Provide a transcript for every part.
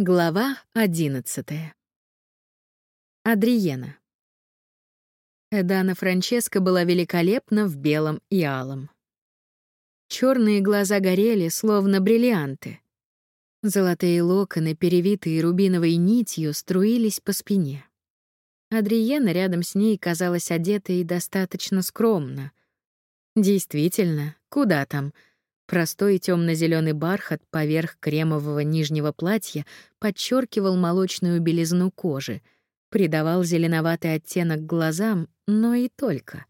Глава одиннадцатая. Адриена. Эдана Франческа была великолепна в белом и алом. Черные глаза горели, словно бриллианты. Золотые локоны, перевитые рубиновой нитью, струились по спине. Адриена рядом с ней казалась одетой достаточно скромно. Действительно, куда там — Простой темно-зеленый бархат поверх кремового нижнего платья подчеркивал молочную белизну кожи, придавал зеленоватый оттенок глазам, но и только.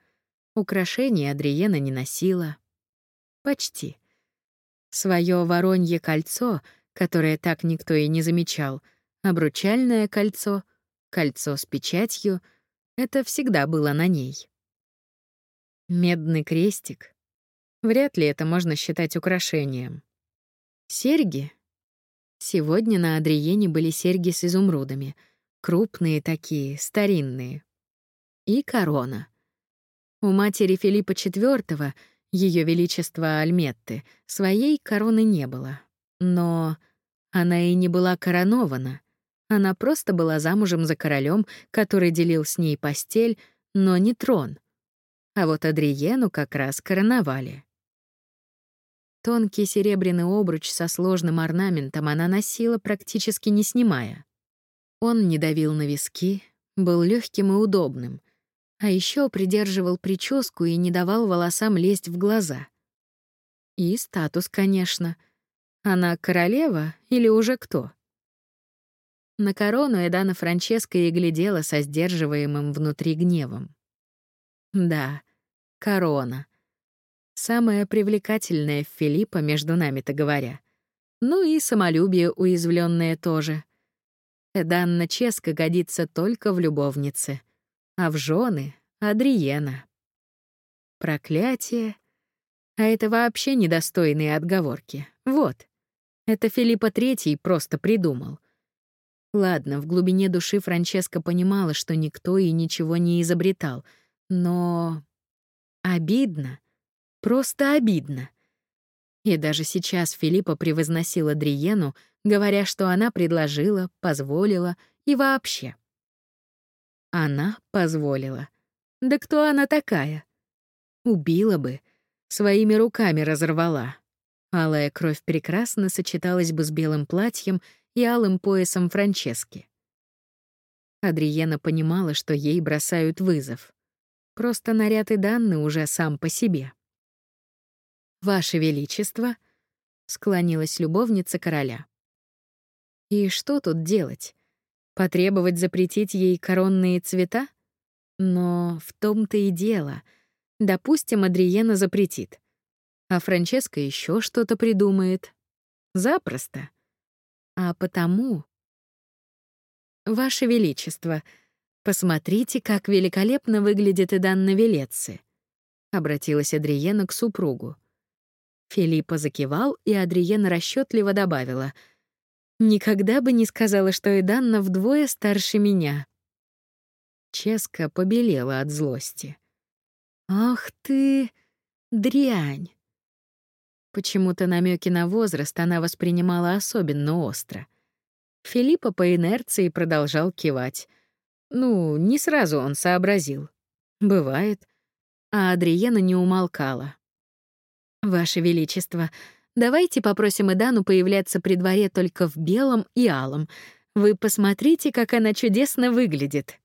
Украшения Адриена не носила. Почти. Своё воронье кольцо, которое так никто и не замечал, обручальное кольцо, кольцо с печатью — это всегда было на ней. Медный крестик, Вряд ли это можно считать украшением. Серьги? Сегодня на Адриене были серьги с изумрудами. Крупные такие, старинные. И корона. У матери Филиппа IV, Ее Величества Альметты, своей короны не было. Но она и не была коронована. Она просто была замужем за королем, который делил с ней постель, но не трон. А вот Адриену как раз короновали. Тонкий серебряный обруч со сложным орнаментом она носила практически не снимая. Он не давил на виски, был легким и удобным, а еще придерживал прическу и не давал волосам лезть в глаза. И статус, конечно. Она королева или уже кто? На корону Эдана Франческа и глядела со сдерживаемым внутри гневом. Да, корона — Самое привлекательное в Филиппа, между нами-то говоря. Ну и самолюбие уязвленное тоже. Эданна Ческа годится только в любовнице, а в жены — Адриена. Проклятие. А это вообще недостойные отговорки. Вот. Это Филиппа Третий просто придумал. Ладно, в глубине души Франческа понимала, что никто и ничего не изобретал, но... Обидно. Просто обидно. И даже сейчас Филиппа превозносила Дриену, говоря, что она предложила, позволила и вообще. Она позволила. Да кто она такая? Убила бы, своими руками разорвала. Алая кровь прекрасно сочеталась бы с белым платьем и алым поясом Франчески. Адриена понимала, что ей бросают вызов. Просто наряд и данные уже сам по себе. «Ваше Величество», — склонилась любовница короля. И что тут делать? Потребовать запретить ей коронные цвета? Но в том-то и дело. Допустим, Адриена запретит. А Франческа еще что-то придумает. Запросто. А потому... Ваше Величество, посмотрите, как великолепно выглядит Идан на Велеце. Обратилась Адриена к супругу. Филиппа закивал, и Адриена расчетливо добавила. «Никогда бы не сказала, что Эданна вдвое старше меня». Ческа побелела от злости. «Ах ты, дрянь!» Почему-то намеки на возраст она воспринимала особенно остро. Филиппа по инерции продолжал кивать. Ну, не сразу он сообразил. Бывает. А Адриена не умолкала. «Ваше Величество, давайте попросим Идану появляться при дворе только в белом и алом. Вы посмотрите, как она чудесно выглядит».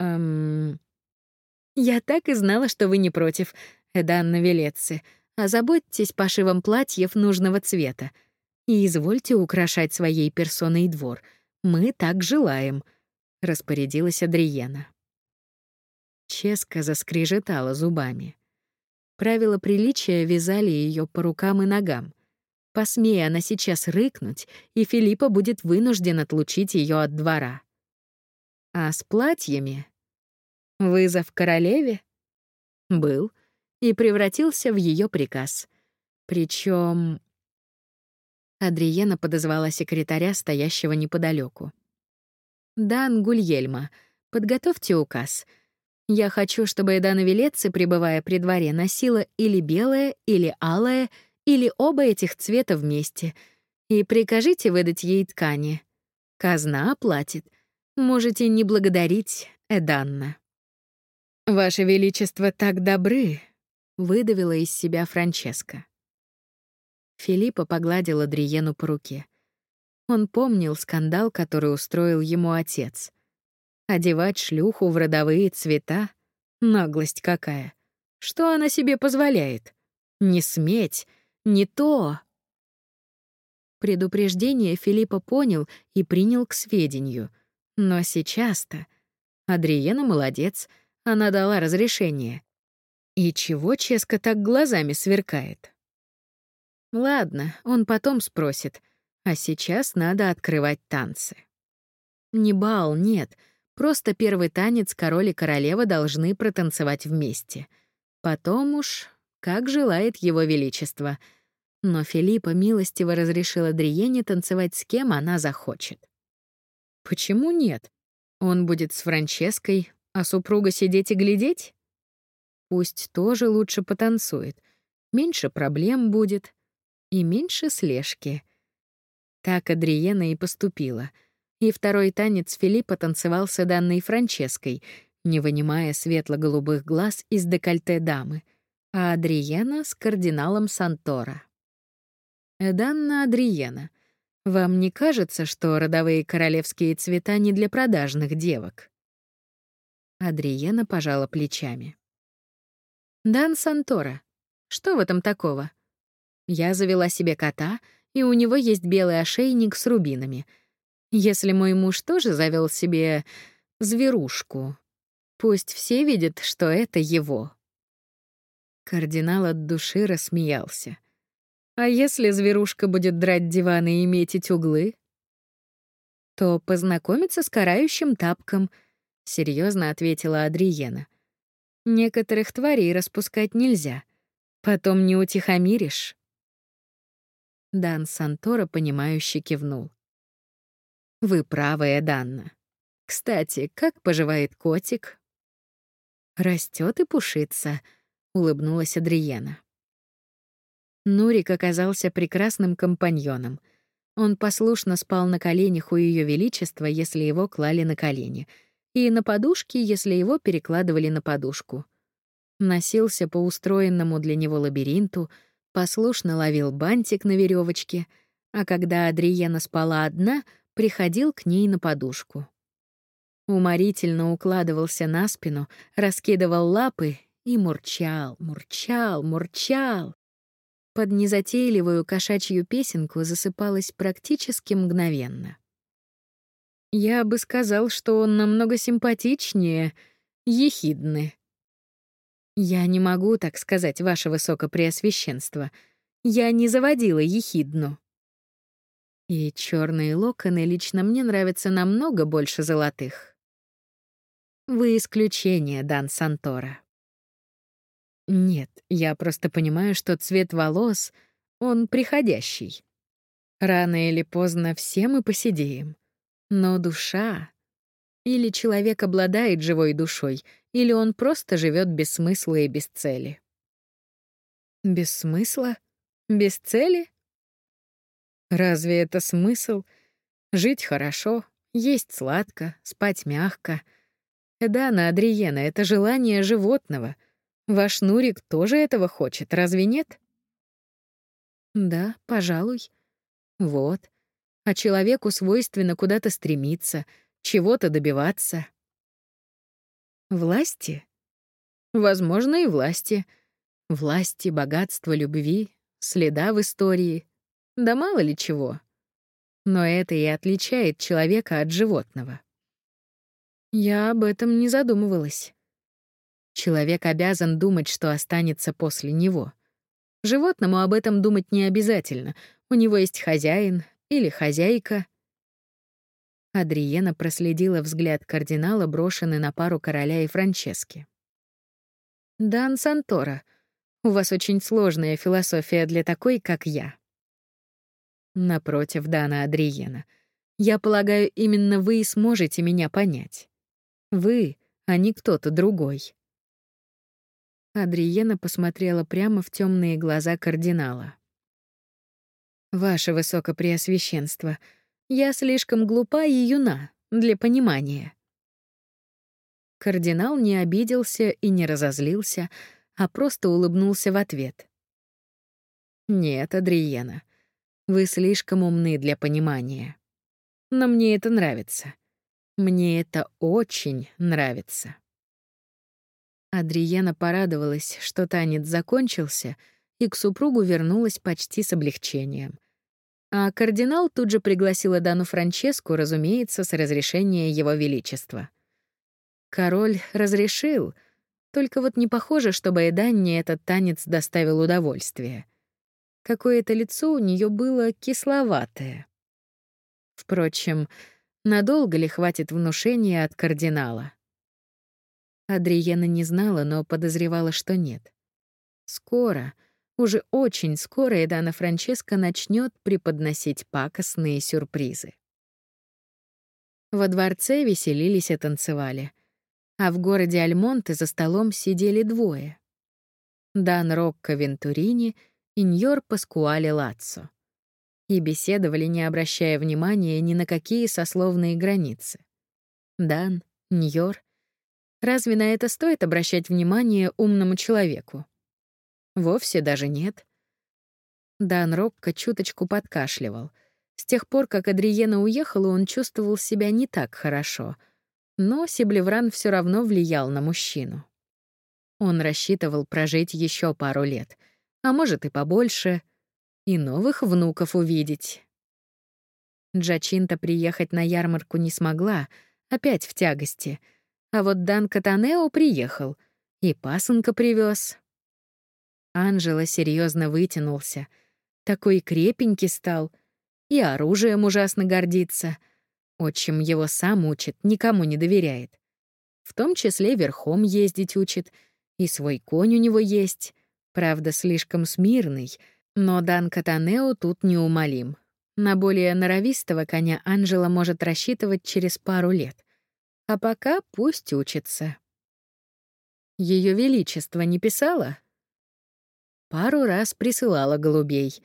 «Эм...» «Я так и знала, что вы не против, Эданна Велецы. Озаботьтесь пошивом платьев нужного цвета. И извольте украшать своей персоной двор. Мы так желаем», — распорядилась Адриена. Ческа заскрежетала зубами. Правила приличия вязали ее по рукам и ногам. Посмея она сейчас рыкнуть, и Филиппа будет вынужден отлучить ее от двора. А с платьями? Вызов королеве? Был и превратился в ее приказ. Причем Адриена подозвала секретаря, стоящего неподалеку. «Дан Гульельма, подготовьте указ. Я хочу, чтобы Эдана Велецы, пребывая при дворе, носила или белое, или алое, или оба этих цвета вместе. и прикажите выдать ей ткани. Казна оплатит. Можете не благодарить, Эданна». «Ваше Величество так добры», — выдавила из себя Франческа. Филиппа погладила Дриену по руке. Он помнил скандал, который устроил ему отец. Одевать шлюху в родовые цвета — наглость какая. Что она себе позволяет? Не сметь, не то. Предупреждение Филиппа понял и принял к сведению. Но сейчас-то... Адриена молодец — она дала разрешение. И чего Ческа так глазами сверкает? Ладно, он потом спросит, а сейчас надо открывать танцы. Не бал, нет, просто первый танец король и королева должны протанцевать вместе. Потом уж, как желает его величество. Но Филиппа милостиво разрешила Дриене танцевать с кем она захочет. Почему нет? Он будет с Франческой, а супруга сидеть и глядеть? Пусть тоже лучше потанцует. Меньше проблем будет. И меньше слежки. Так Адриена и поступила. И второй танец Филиппа с данной Франческой, не вынимая светло-голубых глаз из декольте дамы, а Адриена с кардиналом Сантора. Эданна Адриена, вам не кажется, что родовые королевские цвета не для продажных девок? Адриена пожала плечами. «Дан Сантора, что в этом такого? Я завела себе кота, и у него есть белый ошейник с рубинами. Если мой муж тоже завел себе зверушку, пусть все видят, что это его». Кардинал от души рассмеялся. «А если зверушка будет драть диваны и метить углы?» то познакомиться с карающим тапком — серьезно ответила Адриена. Некоторых тварей распускать нельзя. Потом не утихомиришь. Дан Сантора, понимающе кивнул. Вы правы, Данна. Кстати, как поживает котик? Растет и пушится, улыбнулась Адриена. Нурик оказался прекрасным компаньоном. Он послушно спал на коленях у Ее Величества, если его клали на колени — и на подушке, если его перекладывали на подушку. Носился по устроенному для него лабиринту, послушно ловил бантик на веревочке, а когда Адриена спала одна, приходил к ней на подушку. Уморительно укладывался на спину, раскидывал лапы и мурчал, мурчал, мурчал. Под незатейливую кошачью песенку засыпалась практически мгновенно. Я бы сказал, что он намного симпатичнее, ехидны. Я не могу так сказать, ваше высокопреосвященство. Я не заводила ехидну. И черные локоны лично мне нравятся намного больше золотых. Вы исключение, Дан Сантора. Нет, я просто понимаю, что цвет волос, он приходящий. Рано или поздно все мы посидеем. Но душа... Или человек обладает живой душой, или он просто живет без смысла и без цели. Без смысла? Без цели? Разве это смысл? Жить хорошо, есть сладко, спать мягко. Да, на Адриена, это желание животного. Ваш Нурик тоже этого хочет, разве нет? Да, пожалуй. Вот а человеку свойственно куда-то стремиться, чего-то добиваться. Власти? Возможно, и власти. Власти, богатство, любви, следа в истории. Да мало ли чего. Но это и отличает человека от животного. Я об этом не задумывалась. Человек обязан думать, что останется после него. Животному об этом думать не обязательно. У него есть хозяин, или хозяйка. Адриена проследила взгляд кардинала, брошенный на пару короля и Франчески. «Дан Сантора, у вас очень сложная философия для такой, как я». Напротив, Дана Адриена, я полагаю, именно вы и сможете меня понять. Вы, а не кто-то другой. Адриена посмотрела прямо в темные глаза кардинала. Ваше Высокопреосвященство, я слишком глупа и юна для понимания. Кардинал не обиделся и не разозлился, а просто улыбнулся в ответ. «Нет, Адриена, вы слишком умны для понимания. Но мне это нравится. Мне это очень нравится». Адриена порадовалась, что танец закончился, и к супругу вернулась почти с облегчением. А кардинал тут же пригласил Дану Франческу, разумеется, с разрешения его величества. Король разрешил, только вот не похоже, чтобы Эданне этот танец доставил удовольствие. Какое-то лицо у нее было кисловатое. Впрочем, надолго ли хватит внушения от кардинала? Адриена не знала, но подозревала, что нет. Скоро, уже очень скоро Эдана Франческа начнет преподносить пакостные сюрпризы. Во дворце веселились и танцевали а в городе Альмонте за столом сидели двое. Дан Рокко Вентурини и Ньор Паскуале Лаццо. И беседовали, не обращая внимания ни на какие сословные границы. Дан, Ньор. Разве на это стоит обращать внимание умному человеку? Вовсе даже нет. Дан Рокко чуточку подкашливал. С тех пор, как Адриена уехала, он чувствовал себя не так хорошо — но Сиблевран все равно влиял на мужчину. Он рассчитывал прожить еще пару лет, а может и побольше, и новых внуков увидеть. Джачинта приехать на ярмарку не смогла, опять в тягости, а вот Дан Катанео приехал и пасынка привез. Анжела серьезно вытянулся, такой крепенький стал, и оружием ужасно гордится — Отчим его сам учит, никому не доверяет. В том числе верхом ездить учит, и свой конь у него есть, правда, слишком смирный, но Дан Катанео тут неумолим. На более норовистого коня Анжела может рассчитывать через пару лет. А пока пусть учится. Ее Величество не писала? Пару раз присылала голубей.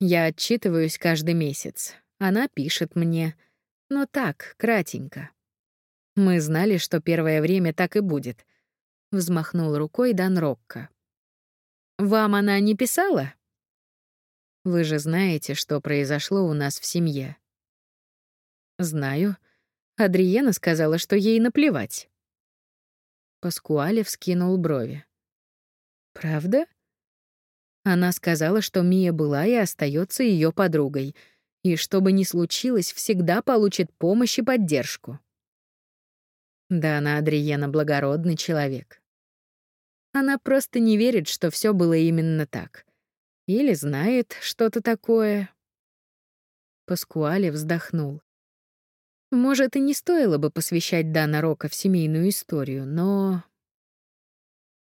Я отчитываюсь каждый месяц. Она пишет мне — но так, кратенько. Мы знали, что первое время так и будет. Взмахнул рукой Дан Рокко. Вам она не писала? Вы же знаете, что произошло у нас в семье. Знаю. Адриена сказала, что ей наплевать. Паскуале вскинул брови. Правда? Она сказала, что Мия была и остается ее подругой — и что бы ни случилось, всегда получит помощь и поддержку. Да, она Адриена благородный человек. Она просто не верит, что все было именно так. Или знает что-то такое. Паскуале вздохнул. Может, и не стоило бы посвящать Дана Рока в семейную историю, но...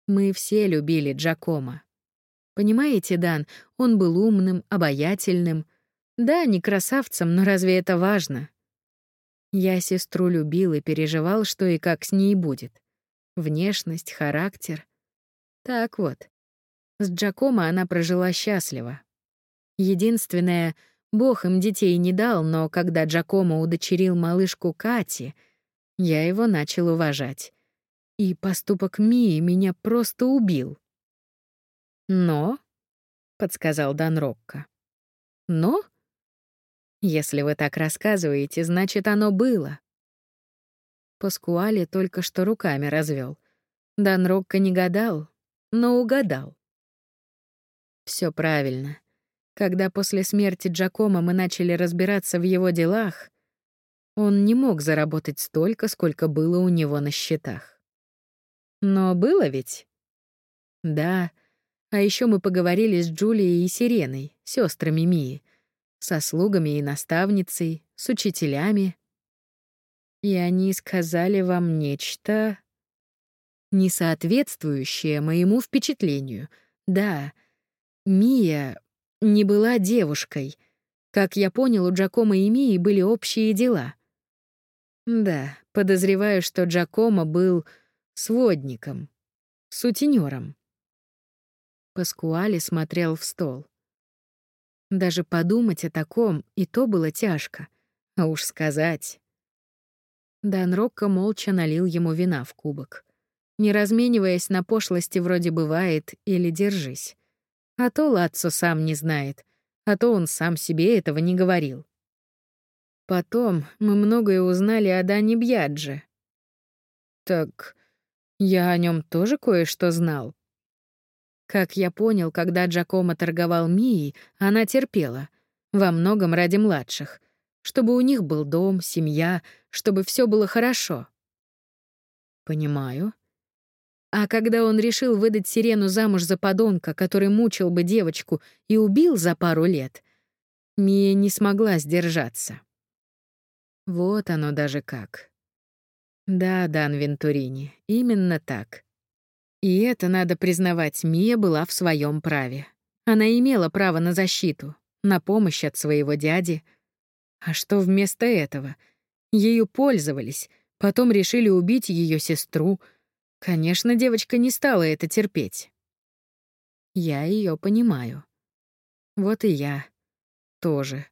Мы все любили Джакома. Понимаете, Дан, он был умным, обаятельным, да, не красавцем, но разве это важно? Я сестру любил и переживал, что и как с ней будет. Внешность, характер. Так вот. С Джакомо она прожила счастливо. Единственное, Бог им детей не дал, но когда Джакомо удочерил малышку Кати, я его начал уважать. И поступок Мии меня просто убил. «Но», — подсказал Дан Рокко, — «но?» Если вы так рассказываете, значит, оно было. Паскуали только что руками развел. Дан Рокко не гадал, но угадал. Все правильно. Когда после смерти Джакома мы начали разбираться в его делах, он не мог заработать столько, сколько было у него на счетах. Но было ведь? Да. А еще мы поговорили с Джулией и Сиреной, сестрами Мии со слугами и наставницей, с учителями. И они сказали вам нечто несоответствующее моему впечатлению. Да, Мия не была девушкой. Как я понял, у Джакома и Мии были общие дела. Да, подозреваю, что Джакома был сводником, сутенером. Паскуали смотрел в стол. Даже подумать о таком и то было тяжко. А уж сказать. Дан Рокко молча налил ему вина в кубок. Не размениваясь на пошлости вроде бывает или держись. А то Лацо сам не знает, а то он сам себе этого не говорил. Потом мы многое узнали о Дане Бьядже. Так я о нем тоже кое-что знал. Как я понял, когда Джакомо торговал Мией, она терпела, во многом ради младших, чтобы у них был дом, семья, чтобы все было хорошо. Понимаю. А когда он решил выдать Сирену замуж за подонка, который мучил бы девочку и убил за пару лет, Мия не смогла сдержаться. Вот оно даже как. Да, Дан Вентурини, именно так. И это, надо признавать, Мия была в своем праве. Она имела право на защиту, на помощь от своего дяди. А что вместо этого? Ею пользовались, потом решили убить ее сестру — Конечно, девочка не стала это терпеть. Я ее понимаю. Вот и я тоже.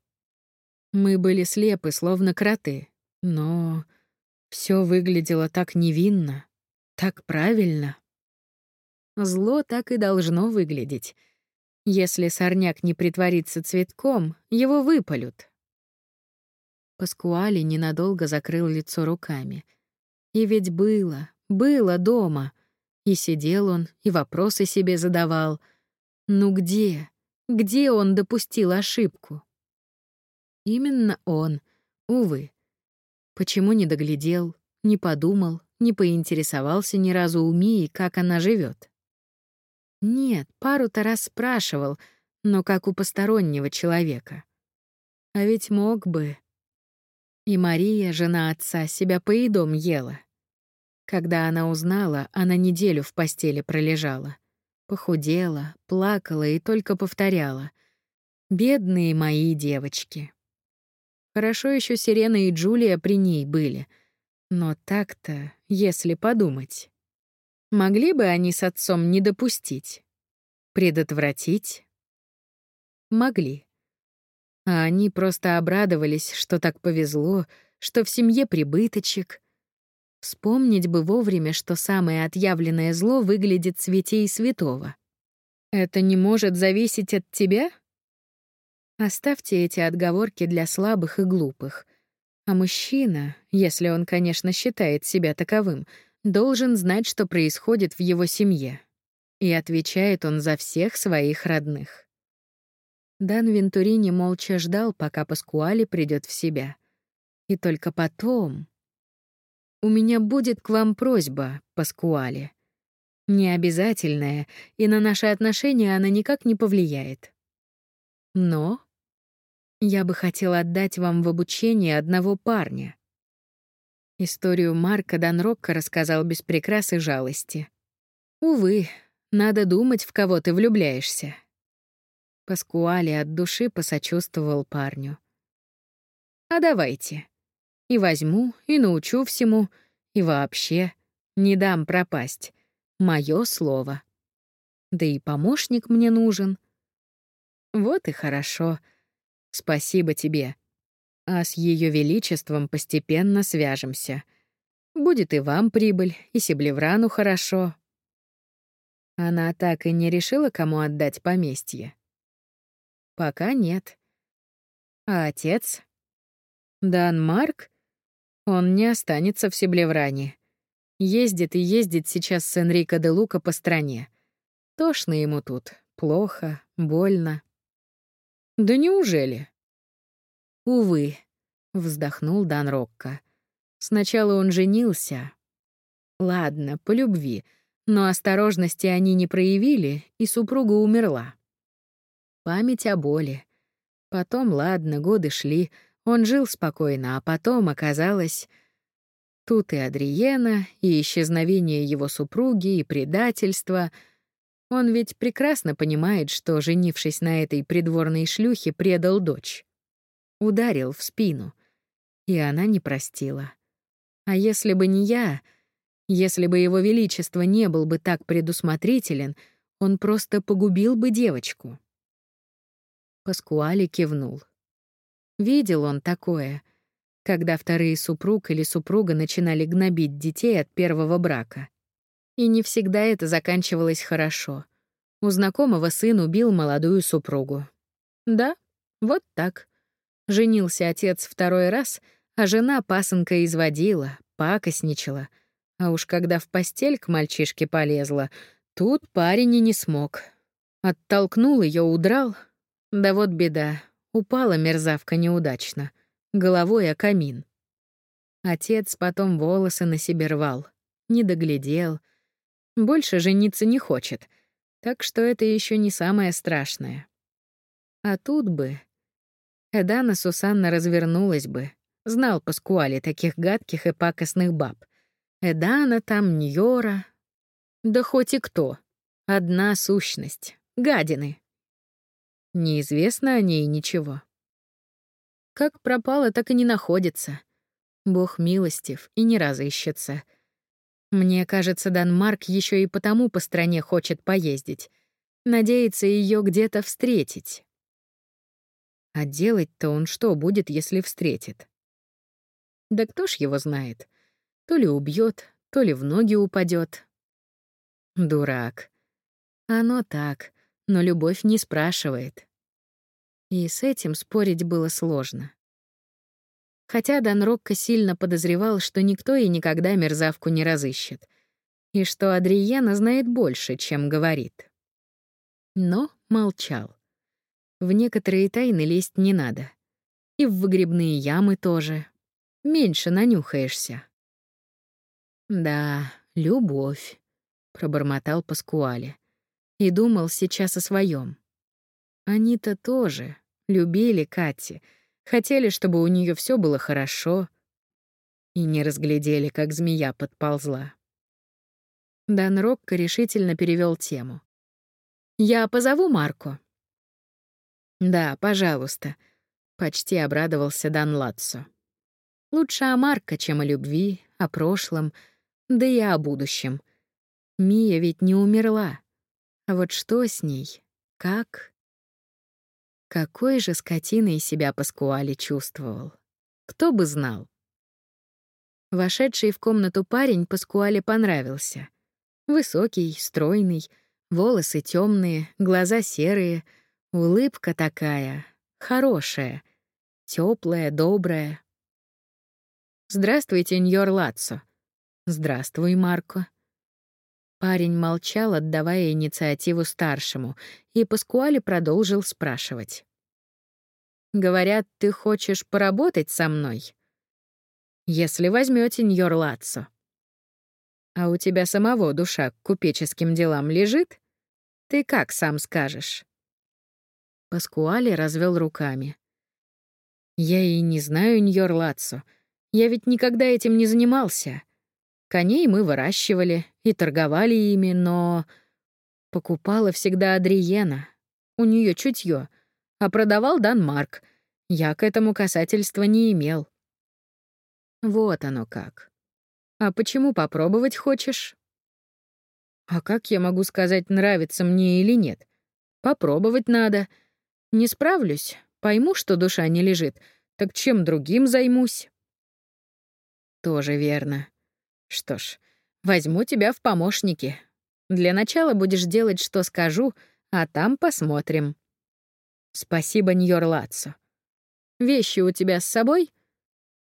Мы были слепы, словно кроты, но все выглядело так невинно, так правильно. Зло так и должно выглядеть. Если сорняк не притворится цветком, его выпалют. Паскуали ненадолго закрыл лицо руками. И ведь было, было дома. И сидел он, и вопросы себе задавал. Ну где? Где он допустил ошибку? Именно он, увы. Почему не доглядел, не подумал, не поинтересовался ни разу у Мии, как она живет? Нет, пару-то раз спрашивал, но как у постороннего человека. А ведь мог бы. И Мария, жена отца, себя поедом ела. Когда она узнала, она неделю в постели пролежала. Похудела, плакала и только повторяла. «Бедные мои девочки». Хорошо еще Сирена и Джулия при ней были. Но так-то, если подумать. Могли бы они с отцом не допустить? Предотвратить? Могли. А они просто обрадовались, что так повезло, что в семье прибыточек — Вспомнить бы вовремя, что самое отъявленное зло выглядит святей святого. Это не может зависеть от тебя? Оставьте эти отговорки для слабых и глупых. А мужчина, если он, конечно, считает себя таковым, должен знать, что происходит в его семье. И отвечает он за всех своих родных. Дан Вентурини молча ждал, пока Паскуали придет в себя. И только потом... У меня будет к вам просьба, Паскуале. Не обязательная, и на наши отношения она никак не повлияет. Но я бы хотел отдать вам в обучение одного парня. Историю Марка Данрокко рассказал без прикрас и жалости. Увы, надо думать, в кого ты влюбляешься. Паскуале от души посочувствовал парню. А давайте. И возьму, и научу всему, и вообще не дам пропасть. Моё слово. Да и помощник мне нужен. Вот и хорошо. Спасибо тебе. А с Ее Величеством постепенно свяжемся. Будет и вам прибыль, и Себлеврану хорошо. Она так и не решила, кому отдать поместье. Пока нет. А отец? Дан Марк? Он не останется в Себлевране. Ездит и ездит сейчас с Энрико де Лука по стране. Тошно ему тут, плохо, больно. Да неужели? Увы, вздохнул Дан Рокко. Сначала он женился. Ладно, по любви, но осторожности они не проявили, и супруга умерла. Память о боли. Потом, ладно, годы шли, он жил спокойно, а потом оказалось... Тут и Адриена, и исчезновение его супруги, и предательство. Он ведь прекрасно понимает, что, женившись на этой придворной шлюхе, предал дочь. Ударил в спину. И она не простила. А если бы не я, если бы его величество не был бы так предусмотрителен, он просто погубил бы девочку. Паскуали кивнул. Видел он такое, когда вторые супруг или супруга начинали гнобить детей от первого брака. И не всегда это заканчивалось хорошо. У знакомого сын убил молодую супругу. Да, вот так. Женился отец второй раз, а жена пасынка изводила, пакостничала. А уж когда в постель к мальчишке полезла, тут парень и не смог. Оттолкнул ее, удрал. Да вот беда, упала мерзавка неудачно, головой о камин. Отец потом волосы на себе рвал, не доглядел. Больше жениться не хочет, так что это еще не самое страшное. А тут бы... Эдана Сусанна развернулась бы. Знал Паскуали таких гадких и пакостных баб. Эдана там, Ньора. Да хоть и кто. Одна сущность. Гадины. Неизвестно о ней ничего. Как пропала, так и не находится. Бог милостив и не разыщется. Мне кажется, Данмарк еще и потому по стране хочет поездить. Надеется ее где-то встретить. А делать-то он что будет, если встретит? Да кто ж его знает? То ли убьет, то ли в ноги упадет. Дурак. Оно так, но любовь не спрашивает. И с этим спорить было сложно. Хотя Дан Рокко сильно подозревал, что никто и никогда мерзавку не разыщет, и что Адриена знает больше, чем говорит. Но молчал. В некоторые тайны лезть не надо. И в выгребные ямы тоже. Меньше нанюхаешься. «Да, любовь», — пробормотал Паскуале. И думал сейчас о своем. Они-то тоже любили Кати, хотели, чтобы у нее все было хорошо, и не разглядели, как змея подползла. Дан Рокко решительно перевел тему. «Я позову Марко». «Да, пожалуйста», — почти обрадовался Дан Латсо. «Лучше о Марко, чем о любви, о прошлом, да и о будущем. Мия ведь не умерла. А вот что с ней? Как?» Какой же скотиной себя Паскуали чувствовал? Кто бы знал? Вошедший в комнату парень Паскуале понравился. Высокий, стройный, волосы темные, глаза серые — Улыбка такая, хорошая, теплая, добрая. «Здравствуйте, Ньор Лацо». «Здравствуй, Марко». Парень молчал, отдавая инициативу старшему, и Паскуале продолжил спрашивать. «Говорят, ты хочешь поработать со мной?» «Если возьмете Ньор Лацо». «А у тебя самого душа к купеческим делам лежит? Ты как сам скажешь?» Паскуали развел руками. «Я и не знаю Ньор Лацо. Я ведь никогда этим не занимался. Коней мы выращивали и торговали ими, но... Покупала всегда Адриена. У нее чутье. А продавал Данмарк. Я к этому касательства не имел. Вот оно как. А почему попробовать хочешь? А как я могу сказать, нравится мне или нет? Попробовать надо — не справлюсь, пойму, что душа не лежит, так чем другим займусь? Тоже верно. Что ж, возьму тебя в помощники. Для начала будешь делать, что скажу, а там посмотрим. Спасибо, Ньор Лацо. Вещи у тебя с собой?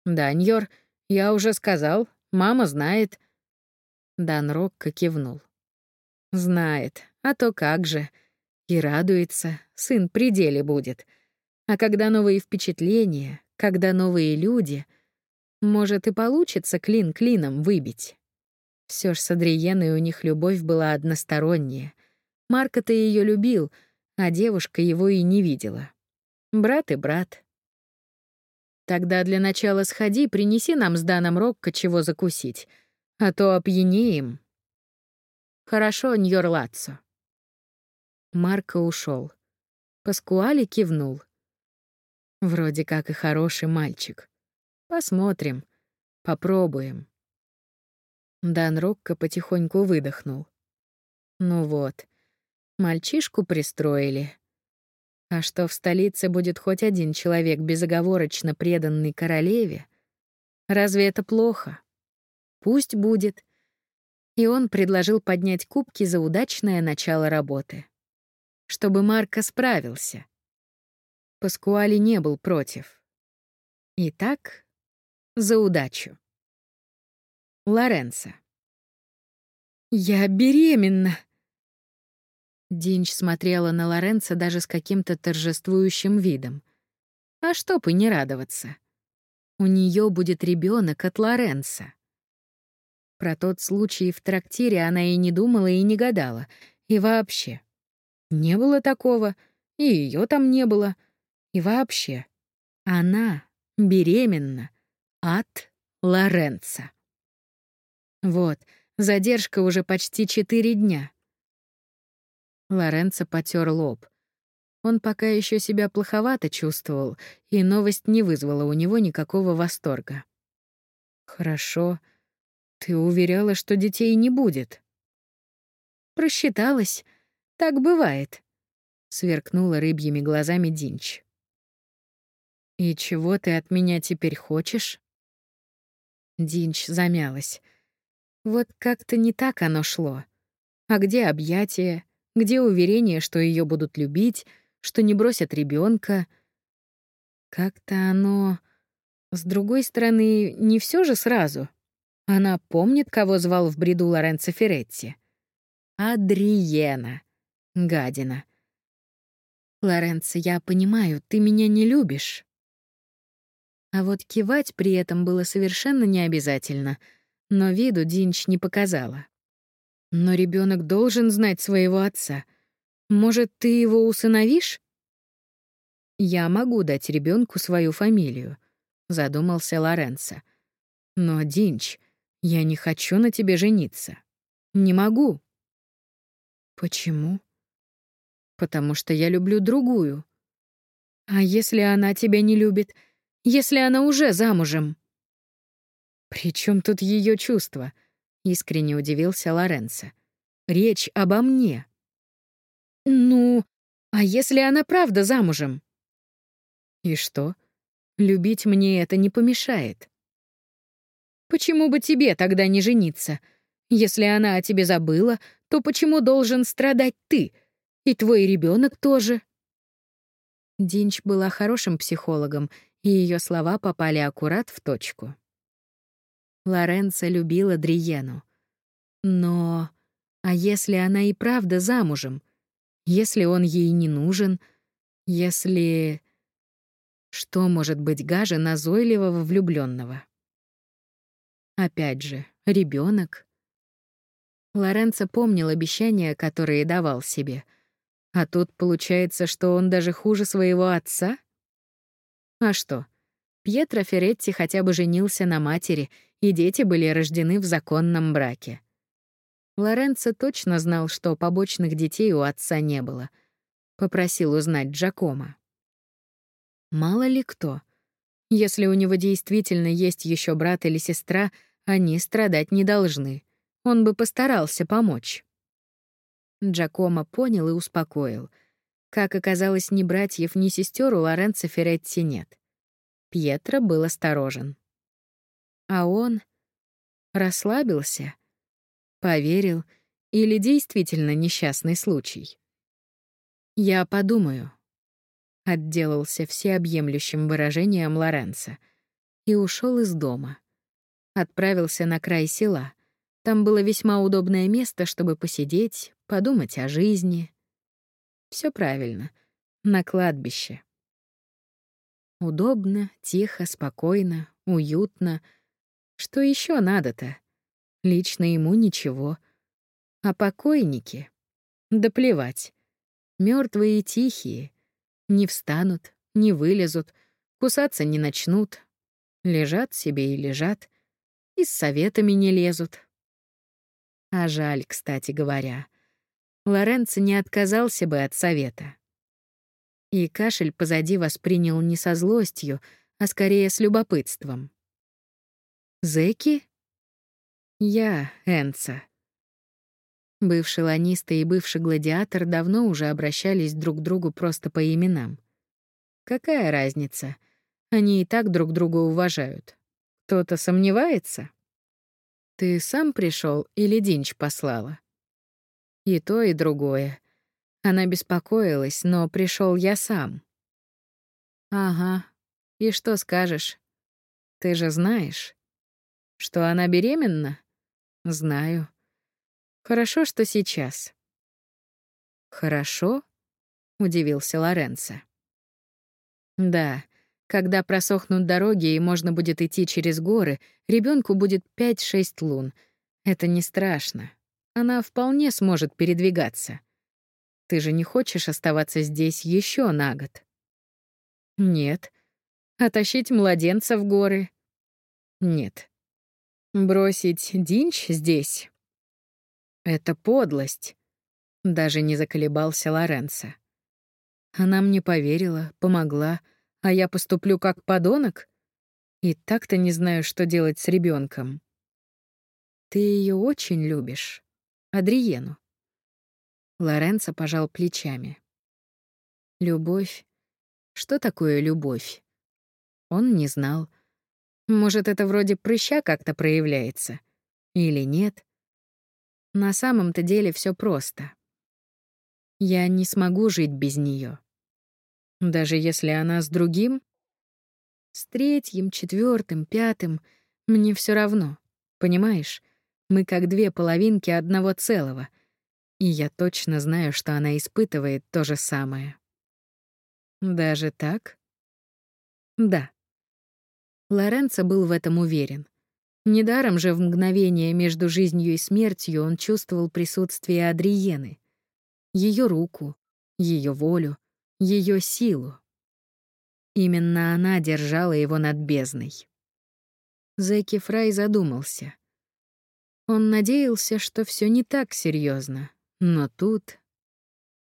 Да, Ньор, я уже сказал, мама знает. Дан Рокко кивнул. Знает, а то как же. И радуется, сын при деле будет. А когда новые впечатления, когда новые люди, может и получится клин клином выбить. Все ж с Адриеной у них любовь была односторонняя. Марко-то ее любил, а девушка его и не видела. Брат и брат. Тогда для начала сходи, принеси нам с Даном Рокко чего закусить, а то опьянеем. Хорошо, Ньор Лацо. Марко ушел. Паскуали кивнул. Вроде как и хороший мальчик. Посмотрим. Попробуем. Дан Рокко потихоньку выдохнул. Ну вот, мальчишку пристроили. А что в столице будет хоть один человек безоговорочно преданный королеве, разве это плохо? Пусть будет. И он предложил поднять кубки за удачное начало работы. Чтобы Марко справился. Паскуали не был против. Итак, за удачу. Лоренцо. «Я беременна!» Динч смотрела на Лоренцо даже с каким-то торжествующим видом. А что бы не радоваться? У нее будет ребенок от Лоренцо. Про тот случай в трактире она и не думала, и не гадала. И вообще. Не было такого, и ее там не было. И вообще. Она беременна от Лоренцо. Вот, задержка уже почти четыре дня. Лоренцо потер лоб. Он пока еще себя плоховато чувствовал, и новость не вызвала у него никакого восторга. «Хорошо. Ты уверяла, что детей не будет». «Просчиталась. Так бывает», — сверкнула рыбьими глазами Динч. «И чего ты от меня теперь хочешь?» Динч замялась. Вот как-то не так оно шло. А где объятия? Где уверение, что ее будут любить, что не бросят ребенка? Как-то оно... С другой стороны, не все же сразу. Она помнит, кого звал в бреду Лоренцо Феретти. Адриена. Гадина. «Лоренцо, я понимаю, ты меня не любишь». А вот кивать при этом было совершенно не обязательно, но виду Динч не показала. Но ребенок должен знать своего отца. Может, ты его усыновишь? Я могу дать ребенку свою фамилию, задумался Лоренцо. Но, Динч, я не хочу на тебе жениться. Не могу. Почему? Потому что я люблю другую. А если она тебя не любит? Если она уже замужем? При чем тут ее чувства? Искренне удивился Лоренцо. Речь обо мне. Ну, а если она правда замужем? И что? Любить мне это не помешает. Почему бы тебе тогда не жениться? Если она о тебе забыла, то почему должен страдать ты? И твой ребенок тоже. Динч была хорошим психологом и ее слова попали аккурат в точку. Лоренцо любила Дриену. Но... А если она и правда замужем? Если он ей не нужен? Если... Что может быть гаже назойливого влюбленного? Опять же, ребенок. Лоренцо помнил обещания, которые давал себе. А тут получается, что он даже хуже своего отца — а что? Пьетро Феретти хотя бы женился на матери, и дети были рождены в законном браке. Лоренцо точно знал, что побочных детей у отца не было. Попросил узнать Джакома. Мало ли кто. Если у него действительно есть еще брат или сестра, они страдать не должны. Он бы постарался помочь. Джакомо понял и успокоил — как оказалось, ни братьев, ни сестер у Лоренцо Феретти нет. Пьетро был осторожен. А он расслабился, поверил или действительно несчастный случай. «Я подумаю», — отделался всеобъемлющим выражением Лоренцо и ушел из дома. Отправился на край села. Там было весьма удобное место, чтобы посидеть, подумать о жизни — все правильно. На кладбище. Удобно, тихо, спокойно, уютно. Что еще надо-то? Лично ему ничего. А покойники? Да плевать. Мертвые и тихие. Не встанут, не вылезут, кусаться не начнут. Лежат себе и лежат. И с советами не лезут. А жаль, кстати говоря. Лоренцо не отказался бы от совета. И кашель позади воспринял не со злостью, а скорее с любопытством. «Зэки?» «Я, Энца. Бывший ланиста и бывший гладиатор давно уже обращались друг к другу просто по именам. Какая разница? Они и так друг друга уважают. Кто-то сомневается? Ты сам пришел или Динч послала? И то, и другое. Она беспокоилась, но пришел я сам. Ага. И что скажешь? Ты же знаешь, что она беременна? Знаю. Хорошо, что сейчас. Хорошо? удивился Лоренцо. Да, когда просохнут дороги и можно будет идти через горы, ребенку будет 5-6 лун. Это не страшно. Она вполне сможет передвигаться. Ты же не хочешь оставаться здесь еще на год? Нет. А тащить младенца в горы? Нет. Бросить Динч здесь? Это подлость. Даже не заколебался Лоренцо. Она мне поверила, помогла, а я поступлю как подонок? И так-то не знаю, что делать с ребенком. Ты ее очень любишь, Адриену. Лоренцо пожал плечами. Любовь? Что такое любовь? Он не знал. Может, это вроде прыща как-то проявляется? Или нет? На самом-то деле все просто. Я не смогу жить без нее. Даже если она с другим? С третьим, четвертым, пятым, мне все равно. Понимаешь? Мы как две половинки одного целого. И я точно знаю, что она испытывает то же самое. Даже так? Да. Лоренцо был в этом уверен. Недаром же в мгновение между жизнью и смертью он чувствовал присутствие Адриены. Ее руку, ее волю, ее силу. Именно она держала его над бездной. Зэки Фрай задумался. Он надеялся, что все не так серьезно, но тут...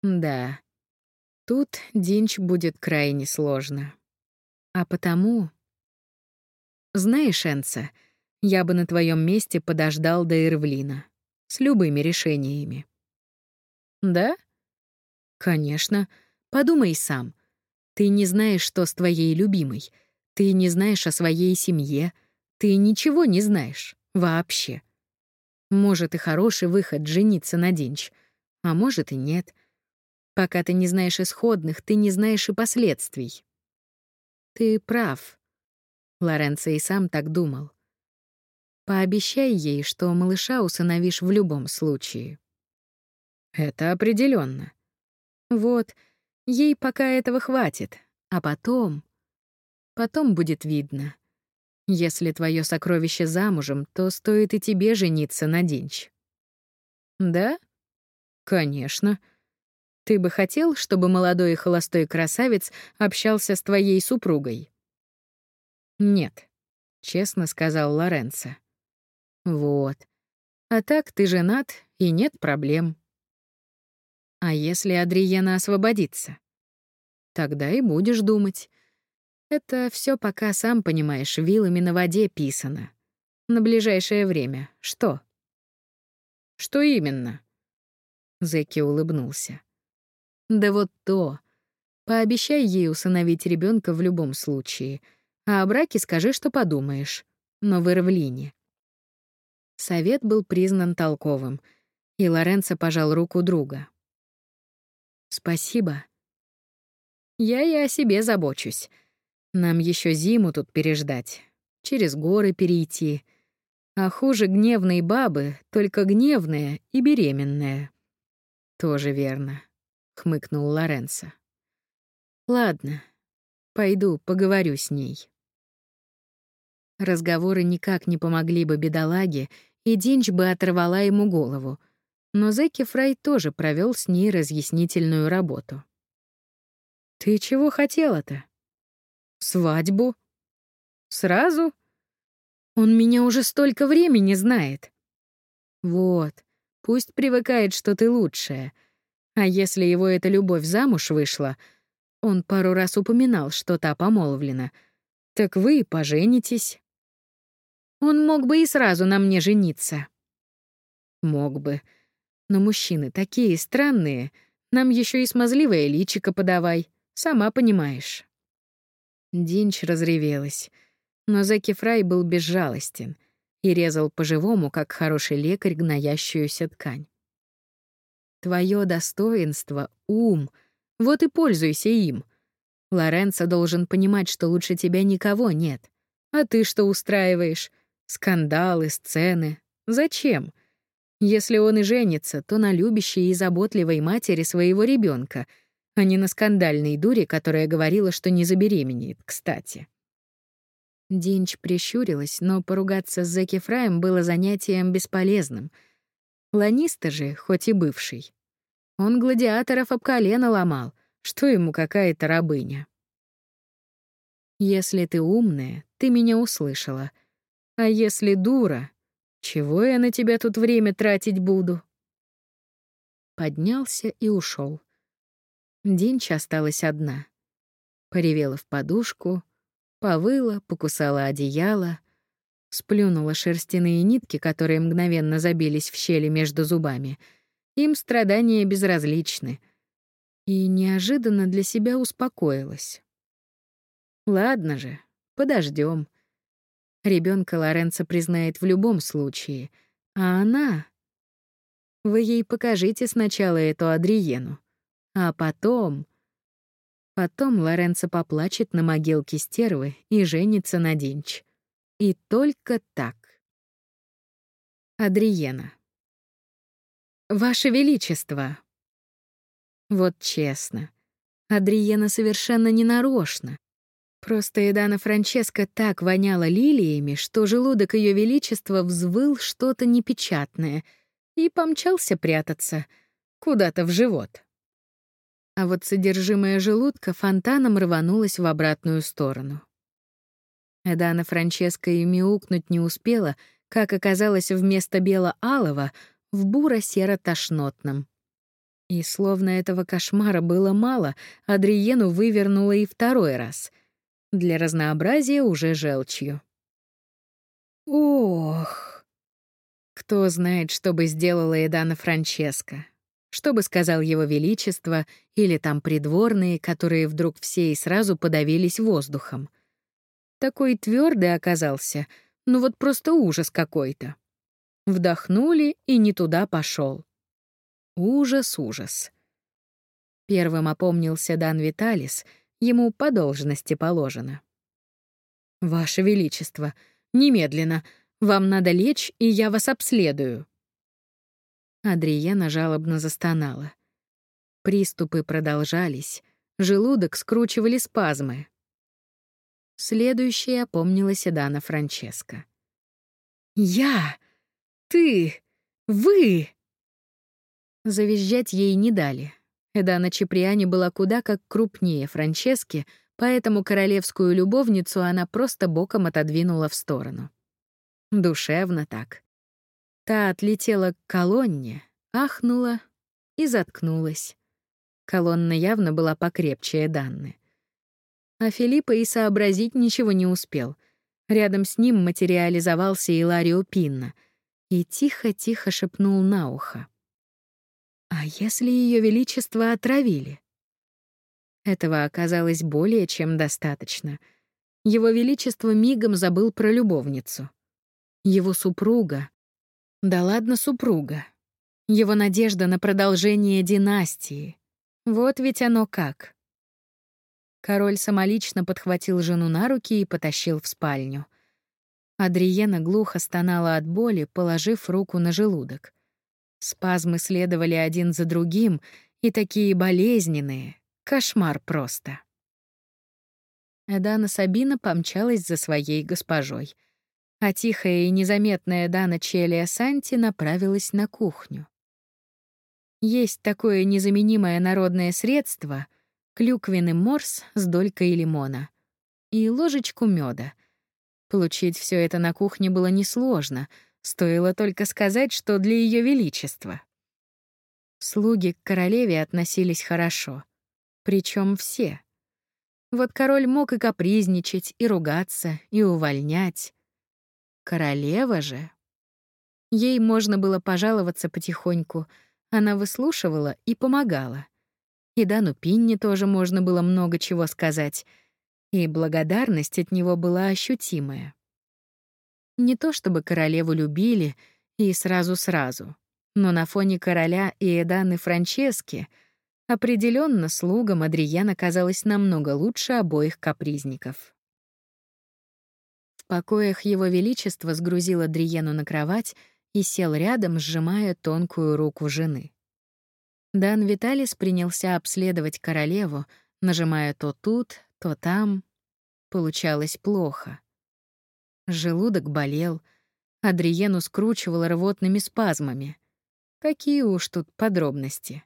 Да, тут Динч будет крайне сложно. А потому... Знаешь, Энца, я бы на твоем месте подождал до Ирвлина. С любыми решениями. Да? Конечно. Подумай сам. Ты не знаешь, что с твоей любимой. Ты не знаешь о своей семье. Ты ничего не знаешь. Вообще. Может, и хороший выход жениться на Динч. А может, и нет. Пока ты не знаешь исходных, ты не знаешь и последствий. Ты прав. Лоренцо и сам так думал. Пообещай ей, что малыша усыновишь в любом случае. Это определенно. Вот, ей пока этого хватит, а потом... Потом будет видно. Если твое сокровище замужем, то стоит и тебе жениться на Динч. Да? Конечно. Ты бы хотел, чтобы молодой и холостой красавец общался с твоей супругой? Нет, честно сказал Лоренцо. Вот. А так ты женат, и нет проблем. А если Адриена освободится? Тогда и будешь думать. Это все пока, сам понимаешь, вилами на воде писано. На ближайшее время. Что? Что именно? Зэки улыбнулся. Да вот то. Пообещай ей усыновить ребенка в любом случае, а о браке скажи, что подумаешь. Но в Ирвлине. Совет был признан толковым, и Лоренцо пожал руку друга. «Спасибо. Я и о себе забочусь. Нам еще зиму тут переждать, через горы перейти. А хуже гневной бабы, только гневная и беременная». «Тоже верно», — хмыкнул Лоренцо. «Ладно, пойду поговорю с ней». Разговоры никак не помогли бы бедолаге, и Динч бы оторвала ему голову. Но Зеки Фрай тоже провел с ней разъяснительную работу. «Ты чего хотела-то? Свадьбу? Сразу? Он меня уже столько времени знает. Вот, пусть привыкает, что ты лучшая. А если его эта любовь замуж вышла, он пару раз упоминал, что та помолвлена, так вы поженитесь. Он мог бы и сразу на мне жениться. Мог бы. Но мужчины такие странные, нам еще и смазливое личико подавай, сама понимаешь. Динч разревелась, но Зеки Фрай был безжалостен и резал по-живому, как хороший лекарь, гноящуюся ткань. Твое достоинство — ум, вот и пользуйся им. Лоренцо должен понимать, что лучше тебя никого нет. А ты что устраиваешь? Скандалы, сцены. Зачем? Если он и женится, то на любящей и заботливой матери своего ребенка, а не на скандальной дуре, которая говорила, что не забеременеет, кстати. Динч прищурилась, но поругаться с Зеки Фраем было занятием бесполезным. Ланиста же, хоть и бывший. Он гладиаторов об колено ломал, что ему какая-то рабыня. Если ты умная, ты меня услышала. А если дура, чего я на тебя тут время тратить буду? Поднялся и ушел. Динч осталась одна. Поревела в подушку, повыла, покусала одеяло, сплюнула шерстяные нитки, которые мгновенно забились в щели между зубами. Им страдания безразличны. И неожиданно для себя успокоилась. Ладно же, подождем. Ребенка Лоренцо признает в любом случае, а она... Вы ей покажите сначала эту Адриену, а потом... Потом Лоренцо поплачет на могилке стервы и женится на Динч. И только так. Адриена. Ваше Величество. Вот честно, Адриена совершенно не нарочно. Просто Эдана Франческа так воняла лилиями, что желудок Ее Величества взвыл что-то непечатное и помчался прятаться куда-то в живот. А вот содержимое желудка фонтаном рванулось в обратную сторону. Эдана Франческа и мяукнуть не успела, как оказалось вместо бело-алого в буро-серо-тошнотном. И словно этого кошмара было мало, Адриену вывернуло и второй раз — для разнообразия уже желчью. Ох! Кто знает, что бы сделала Эдана Франческо? Что бы сказал его величество или там придворные, которые вдруг все и сразу подавились воздухом? Такой твердый оказался, ну вот просто ужас какой-то. Вдохнули, и не туда пошел. Ужас, ужас. Первым опомнился Дан Виталис — Ему по должности положено. «Ваше Величество, немедленно. Вам надо лечь, и я вас обследую». Адриена жалобно застонала. Приступы продолжались, желудок скручивали спазмы. Следующая опомнилась Эдана Франческо. «Я! Ты! Вы!» Завизжать ей не дали. Эдана Чеприани была куда как крупнее Франчески, поэтому королевскую любовницу она просто боком отодвинула в сторону. Душевно так. Та отлетела к колонне, ахнула и заткнулась. Колонна явно была покрепче Данны. А Филиппа и сообразить ничего не успел. Рядом с ним материализовался Иларио Пинна и тихо-тихо шепнул на ухо. А если Ее Величество отравили? Этого оказалось более чем достаточно. Его Величество мигом забыл про любовницу. Его супруга. Да ладно супруга. Его надежда на продолжение династии. Вот ведь оно как. Король самолично подхватил жену на руки и потащил в спальню. Адриена глухо стонала от боли, положив руку на желудок. Спазмы следовали один за другим, и такие болезненные. Кошмар просто. Дана Сабина помчалась за своей госпожой, а тихая и незаметная Дана Челия Санти направилась на кухню. Есть такое незаменимое народное средство — клюквенный морс с долькой лимона и ложечку меда. Получить все это на кухне было несложно — Стоило только сказать, что для Ее Величества. Слуги к королеве относились хорошо. Причем все. Вот король мог и капризничать, и ругаться, и увольнять. Королева же... Ей можно было пожаловаться потихоньку, Она выслушивала и помогала. И Дану Пинни тоже можно было много чего сказать, и благодарность от него была ощутимая. Не то чтобы королеву любили и сразу-сразу, но на фоне короля и Эданы Франчески определенно слугам Адриена казалась намного лучше обоих капризников. В покоях его величества сгрузил Адриену на кровать и сел рядом, сжимая тонкую руку жены. Дан Виталис принялся обследовать королеву, нажимая то тут, то там. Получалось плохо. Желудок болел, Адриену скручивало рвотными спазмами. Какие уж тут подробности.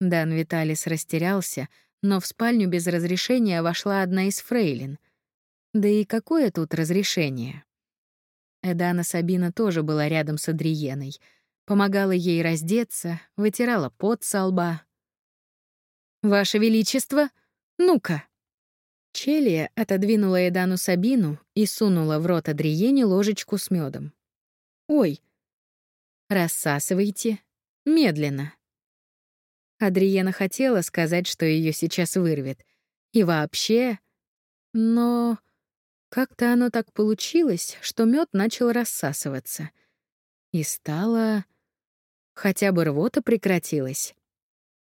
Дан Виталис растерялся, но в спальню без разрешения вошла одна из фрейлин. Да и какое тут разрешение? Эдана Сабина тоже была рядом с Адриеной. Помогала ей раздеться, вытирала пот со лба. «Ваше Величество, ну-ка!» Челия отодвинула Эдану Сабину и сунула в рот Адриене ложечку с медом. «Ой!» «Рассасывайте. Медленно». Адриена хотела сказать, что ее сейчас вырвет. И вообще... Но... Как-то оно так получилось, что мед начал рассасываться. И стало... Хотя бы рвота прекратилась.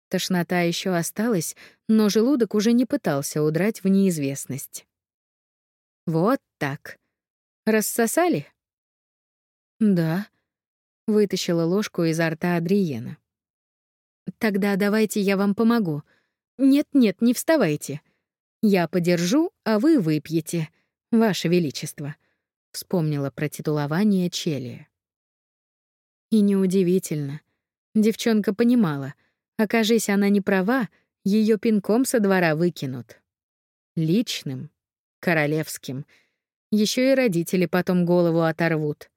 Тошнота еще осталась, но желудок уже не пытался удрать в неизвестность. Вот так. Рассосали? Да. Вытащила ложку изо рта Адриена. Тогда давайте я вам помогу. Нет-нет, не вставайте. Я подержу, а вы выпьете, ваше величество. Вспомнила про титулование Челия. И неудивительно. Девчонка понимала — Окажись она не права, ее пинком со двора выкинут. Личным, королевским. Еще и родители потом голову оторвут.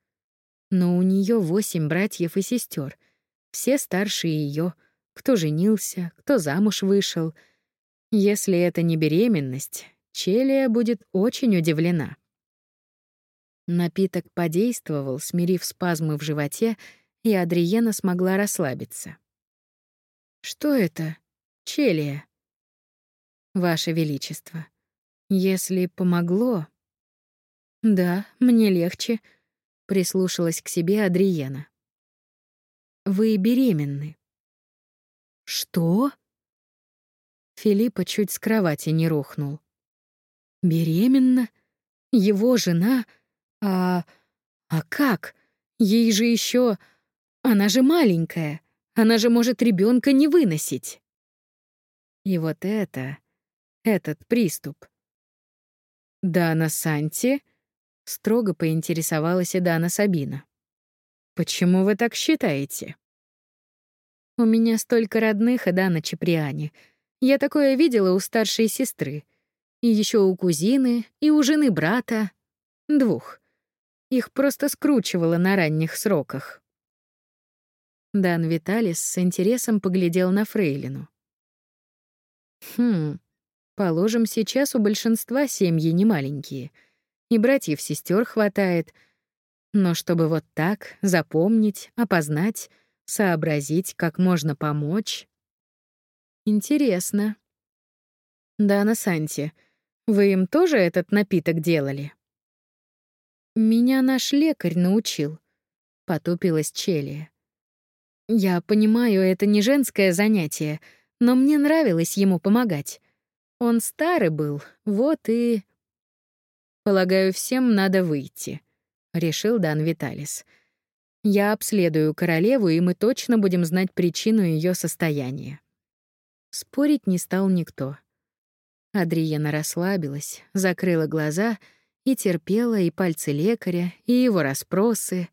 Но у нее восемь братьев и сестер, все старше ее, кто женился, кто замуж вышел. Если это не беременность, Челия будет очень удивлена. Напиток подействовал, смирив спазмы в животе, и Адриена смогла расслабиться. Что это? Челия. Ваше Величество, если помогло... Да, мне легче, прислушалась к себе Адриена. Вы беременны. Что? Филиппа чуть с кровати не рухнул. Беременна? Его жена? А... А как? Ей же еще... Она же маленькая. Она же может ребенка не выносить. И вот это, этот приступ. Дана Санти строго поинтересовалась и Дана Сабина. Почему вы так считаете? У меня столько родных, и Дана Чеприани. Я такое видела у старшей сестры. И еще у кузины, и у жены брата. Двух. Их просто скручивало на ранних сроках. Дан Виталис с интересом поглядел на Фрейлину. Хм, положим, сейчас у большинства семьи не маленькие, и братьев сестер хватает. Но чтобы вот так запомнить, опознать, сообразить, как можно помочь. Интересно. Дана Санти, вы им тоже этот напиток делали? Меня наш лекарь научил, потупилась Челия. Я понимаю, это не женское занятие, но мне нравилось ему помогать. Он старый был, вот и... Полагаю, всем надо выйти, решил Дан Виталис. Я обследую королеву, и мы точно будем знать причину ее состояния. Спорить не стал никто. Адриена расслабилась, закрыла глаза и терпела и пальцы лекаря, и его расспросы.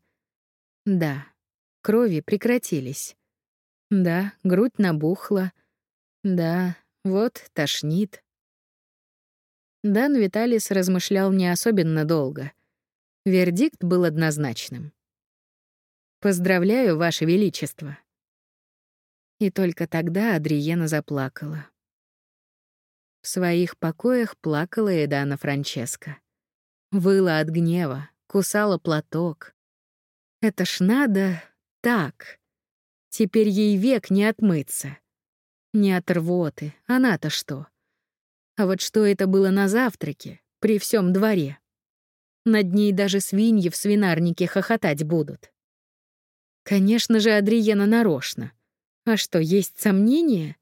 Да, крови прекратились. Да, грудь набухла. Да, вот тошнит. Дан Виталис размышлял не особенно долго. Вердикт был однозначным. «Поздравляю, Ваше Величество». И только тогда Адриена заплакала. В своих покоях плакала Эдана Франческа. Выла от гнева, кусала платок. Это ж надо так. Теперь ей век не отмыться. Не от рвоты, она-то что? А вот что это было на завтраке, при всем дворе? Над ней даже свиньи в свинарнике хохотать будут. Конечно же, Адриена нарочно. А что, есть сомнения?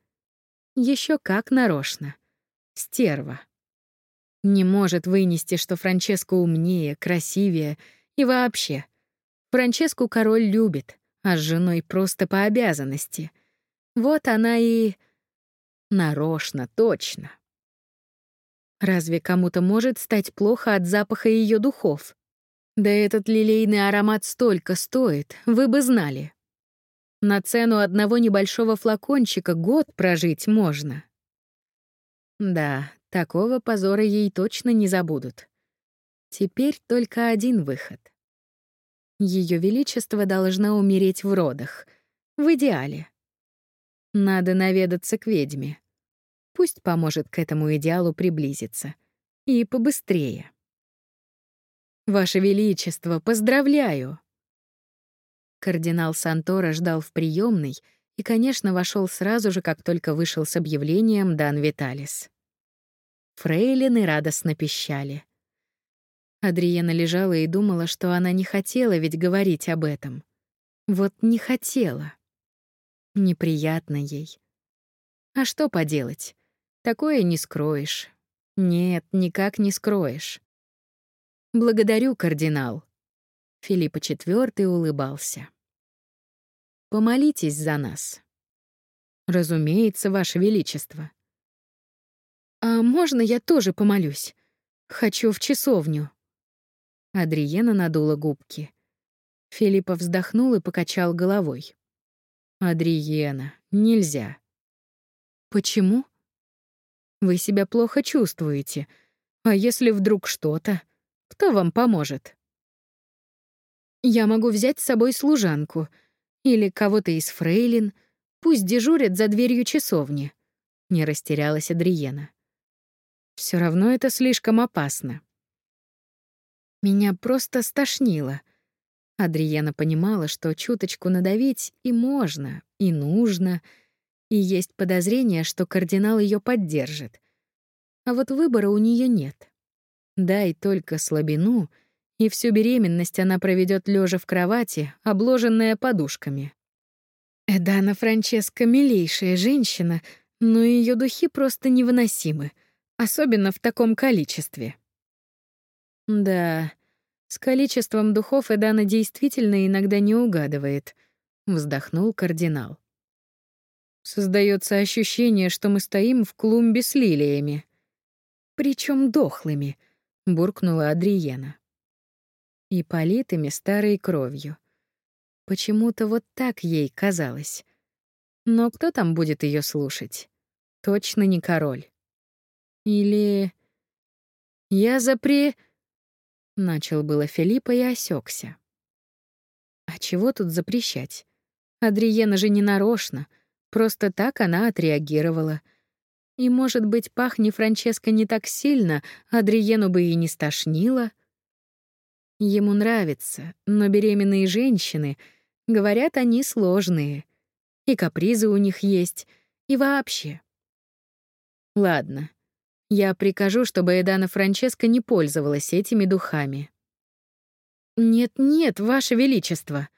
Еще как нарочно. Стерва. Не может вынести, что Франческо умнее, красивее и вообще. Франческу король любит, а с женой просто по обязанности. Вот она и... Нарочно, точно. Разве кому-то может стать плохо от запаха ее духов? Да этот лилейный аромат столько стоит, вы бы знали. На цену одного небольшого флакончика год прожить можно. Да, такого позора ей точно не забудут. Теперь только один выход. Ее Величество должна умереть в родах. В идеале. Надо наведаться к ведьме. Пусть поможет к этому идеалу приблизиться. И побыстрее. «Ваше Величество, поздравляю!» Кардинал Сантора ждал в приемной и, конечно, вошел сразу же, как только вышел с объявлением Дан Виталис. Фрейлины радостно пищали. Адриена лежала и думала, что она не хотела ведь говорить об этом. Вот не хотела. Неприятно ей. А что поделать? Такое не скроешь. Нет, никак не скроешь. Благодарю, кардинал. Филиппа IV улыбался. Помолитесь за нас. Разумеется, ваше величество. А можно я тоже помолюсь? Хочу в часовню. Адриена надула губки. Филиппа вздохнул и покачал головой. «Адриена, нельзя». «Почему?» «Вы себя плохо чувствуете. А если вдруг что-то? Кто вам поможет?» «Я могу взять с собой служанку или кого-то из фрейлин. Пусть дежурят за дверью часовни», — не растерялась Адриена. Все равно это слишком опасно. Меня просто стошнило. Адриена понимала, что чуточку надавить и можно, и нужно, и есть подозрение, что кардинал ее поддержит. А вот выбора у нее нет. Дай только слабину, и всю беременность она проведет лежа в кровати, обложенная подушками. Эдана Франческа милейшая женщина, но ее духи просто невыносимы, особенно в таком количестве. Да, с количеством духов Эдана действительно иногда не угадывает, вздохнул кардинал. Создается ощущение, что мы стоим в клумбе с лилиями. Причем дохлыми, буркнула Адриена. И политыми старой кровью. Почему-то вот так ей казалось. Но кто там будет ее слушать? Точно не король. Или... Я запре... Начал было Филиппа и осекся. А чего тут запрещать? Адриена же не нарочно, просто так она отреагировала. И, может быть, пахни Франческо не так сильно, Адриену бы и не стошнило. Ему нравится, но беременные женщины, говорят, они сложные. И капризы у них есть, и вообще. Ладно, я прикажу, чтобы Эдана Франческа не пользовалась этими духами. Нет-нет, ваше величество.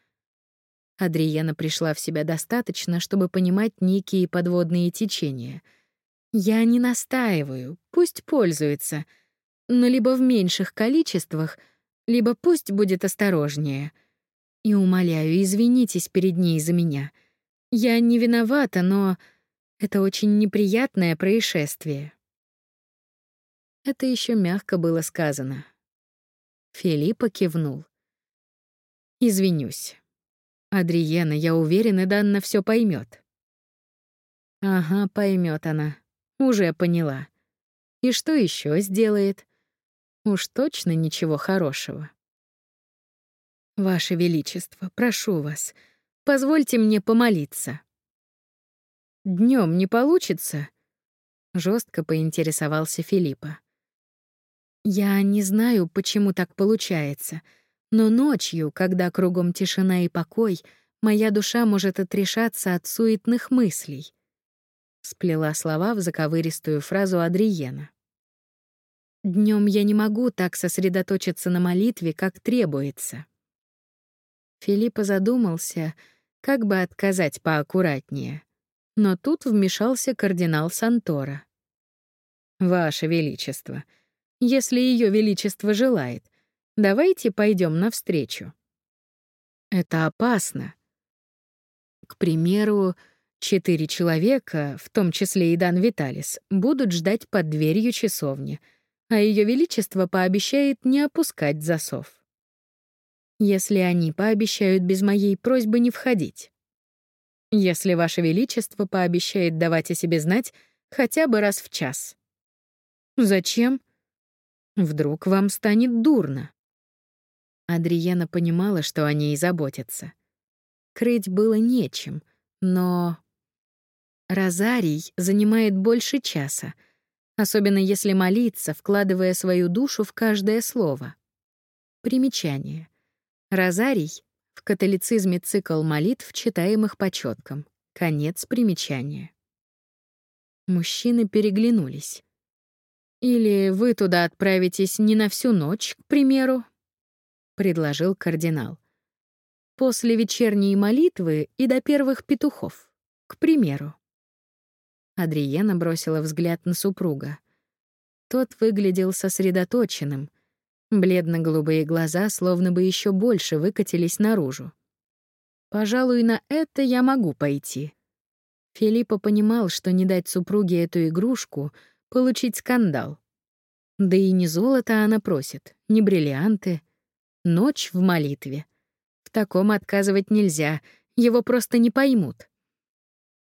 Адриена пришла в себя достаточно, чтобы понимать некие подводные течения. Я не настаиваю, пусть пользуется, но либо в меньших количествах, либо пусть будет осторожнее. И умоляю, извинитесь перед ней за меня. Я не виновата, но это очень неприятное происшествие. Это еще мягко было сказано. Филиппа кивнул. «Извинюсь. Адриена, я уверена, Данна все поймет. «Ага, поймет она. Уже поняла. И что еще сделает? Уж точно ничего хорошего». «Ваше Величество, прошу вас, позвольте мне помолиться». Днем не получится?» — жестко поинтересовался Филиппа. Я не знаю, почему так получается, но ночью, когда кругом тишина и покой, моя душа может отрешаться от суетных мыслей. Сплела слова в заковыристую фразу Адриена. Днем я не могу так сосредоточиться на молитве, как требуется. Филиппа задумался, как бы отказать поаккуратнее. Но тут вмешался кардинал Сантора. «Ваше Величество, если Ее Величество желает, давайте пойдем навстречу». «Это опасно». К примеру, четыре человека, в том числе и Дан Виталис, будут ждать под дверью часовни, а Ее Величество пообещает не опускать засов. Если они пообещают без моей просьбы не входить. Если Ваше Величество пообещает давать о себе знать хотя бы раз в час. Зачем? Вдруг вам станет дурно. Адриена понимала, что о ней заботятся. Крыть было нечем, но... Розарий занимает больше часа, особенно если молиться, вкладывая свою душу в каждое слово. Примечание. Розарий — в католицизме цикл молитв, читаемых по чёткам. Конец примечания. Мужчины переглянулись. Или вы туда отправитесь не на всю ночь, к примеру, предложил кардинал. После вечерней молитвы и до первых петухов, к примеру. Адриена бросила взгляд на супруга. Тот выглядел сосредоточенным. Бледно-голубые глаза словно бы еще больше выкатились наружу. Пожалуй, на это я могу пойти. Филиппа понимал, что не дать супруге эту игрушку — получить скандал. Да и не золото она просит, не бриллианты. Ночь в молитве. В таком отказывать нельзя, его просто не поймут.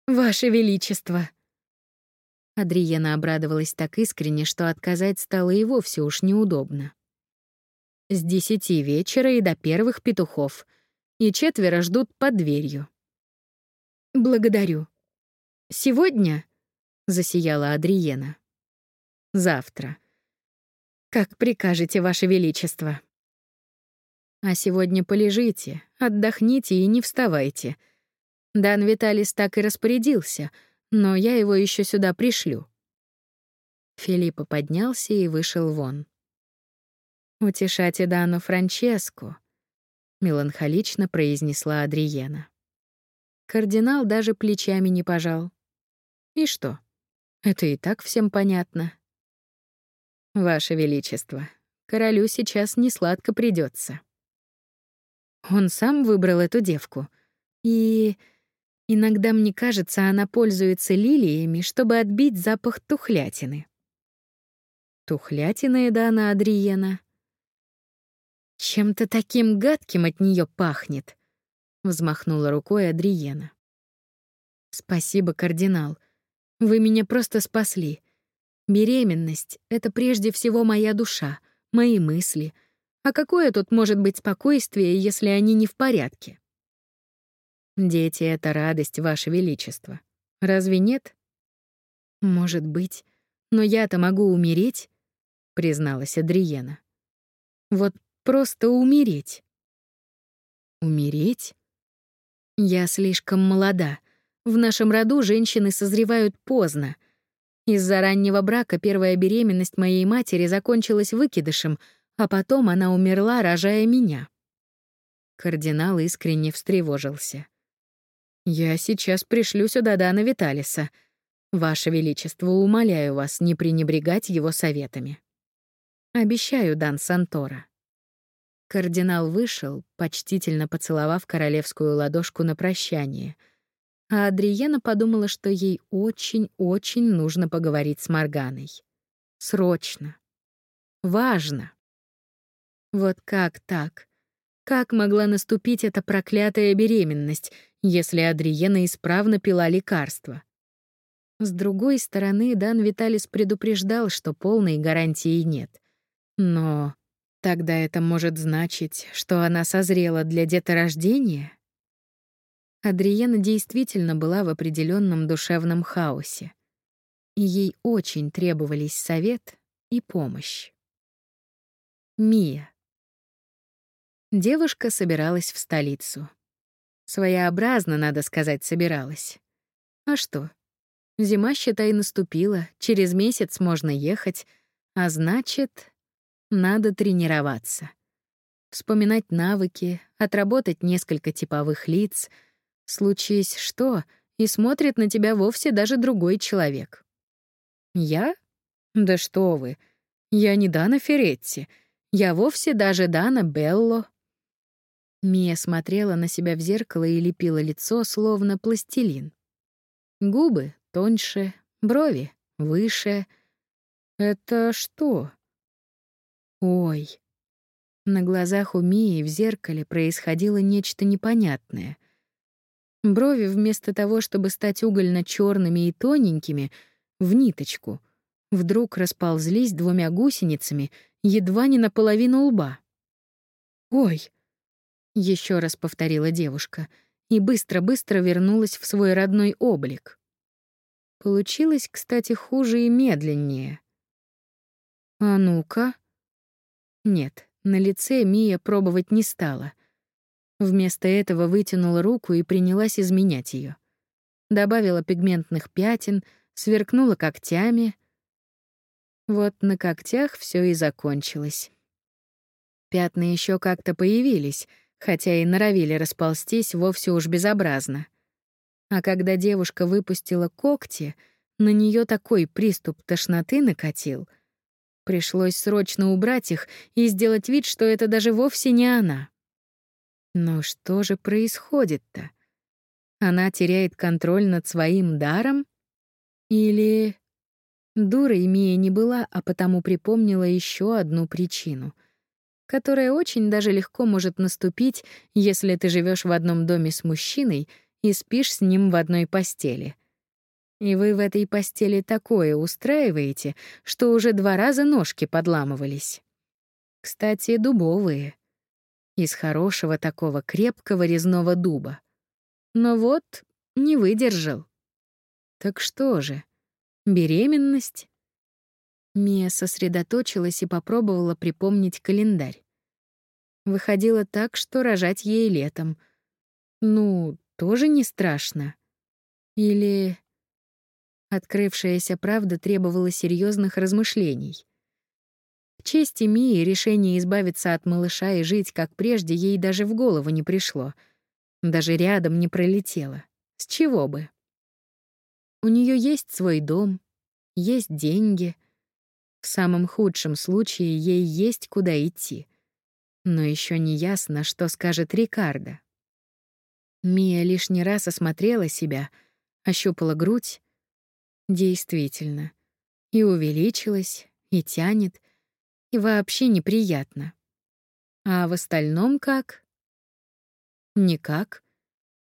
«Ваше Величество!» Адриена обрадовалась так искренне, что отказать стало и вовсе уж неудобно. С десяти вечера и до первых петухов, и четверо ждут под дверью. «Благодарю. Сегодня?» — засияла Адриена. Завтра. Как прикажете, Ваше Величество. А сегодня полежите, отдохните и не вставайте. Дан Виталис так и распорядился, но я его еще сюда пришлю. Филиппо поднялся и вышел вон. «Утешайте Дану Франческу», — меланхолично произнесла Адриена. Кардинал даже плечами не пожал. И что? Это и так всем понятно. Ваше Величество, королю сейчас не сладко придется. Он сам выбрал эту девку. И иногда мне кажется, она пользуется лилиями, чтобы отбить запах тухлятины. Тухлятина и Дана Адриена. Чем-то таким гадким от нее пахнет, взмахнула рукой Адриена. Спасибо, кардинал. Вы меня просто спасли. Беременность — это прежде всего моя душа, мои мысли. А какое тут может быть спокойствие, если они не в порядке? Дети — это радость, Ваше Величество. Разве нет? Может быть. Но я-то могу умереть, — призналась Адриена. Вот просто умереть. Умереть? Я слишком молода. В нашем роду женщины созревают поздно — из-за раннего брака первая беременность моей матери закончилась выкидышем, а потом она умерла, рожая меня. Кардинал искренне встревожился. «Я сейчас пришлю сюда Дана Виталиса. Ваше Величество, умоляю вас не пренебрегать его советами». «Обещаю, Дан Сантора». Кардинал вышел, почтительно поцеловав королевскую ладошку на прощание — а Адриена подумала, что ей очень-очень нужно поговорить с Морганой. Срочно. Важно. Вот как так? Как могла наступить эта проклятая беременность, если Адриена исправно пила лекарства? С другой стороны, Дан Виталис предупреждал, что полной гарантии нет. Но тогда это может значить, что она созрела для деторождения? Адриена действительно была в определенном душевном хаосе. И ей очень требовались совет и помощь. Мия. Девушка собиралась в столицу. Своеобразно, надо сказать, собиралась. А что? Зима, считай, наступила, через месяц можно ехать, а значит, надо тренироваться. Вспоминать навыки, отработать несколько типовых лиц. Случись что, и смотрит на тебя вовсе даже другой человек. Я? Да что вы. Я не Дана Феретти. Я вовсе даже Дана Белло. Мия смотрела на себя в зеркало и лепила лицо, словно пластилин. Губы тоньше, брови выше. Это что? Ой. На глазах у Мии в зеркале происходило нечто непонятное. Брови вместо того, чтобы стать угольно черными и тоненькими, в ниточку, вдруг расползлись двумя гусеницами едва не наполовину лба. «Ой!» — еще раз повторила девушка и быстро-быстро вернулась в свой родной облик. Получилось, кстати, хуже и медленнее. «А ну-ка!» Нет, на лице Мия пробовать не стала. Вместо этого вытянула руку и принялась изменять ее. Добавила пигментных пятен, сверкнула когтями. Вот на когтях все и закончилось. Пятна еще как-то появились, хотя и норовили расползтись вовсе уж безобразно. А когда девушка выпустила когти, на нее такой приступ тошноты накатил — Пришлось срочно убрать их и сделать вид, что это даже вовсе не она. Но что же происходит-то? Она теряет контроль над своим даром? Или... Дурой Мия не была, а потому припомнила еще одну причину, которая очень даже легко может наступить, если ты живешь в одном доме с мужчиной и спишь с ним в одной постели. И вы в этой постели такое устраиваете, что уже два раза ножки подламывались. Кстати, дубовые. Из хорошего такого крепкого резного дуба. Но вот не выдержал. Так что же, беременность? Мия сосредоточилась и попробовала припомнить календарь. Выходило так, что рожать ей летом. Ну, тоже не страшно. Или Открывшаяся правда требовала серьезных размышлений. К чести Мии решение избавиться от малыша и жить как прежде ей даже в голову не пришло. Даже рядом не пролетело. С чего бы? У нее есть свой дом, есть деньги. В самом худшем случае ей есть куда идти. Но еще не ясно, что скажет Рикардо. Мия лишний раз осмотрела себя, ощупала грудь, Действительно. И увеличилась, и тянет, и вообще неприятно. А в остальном как? Никак.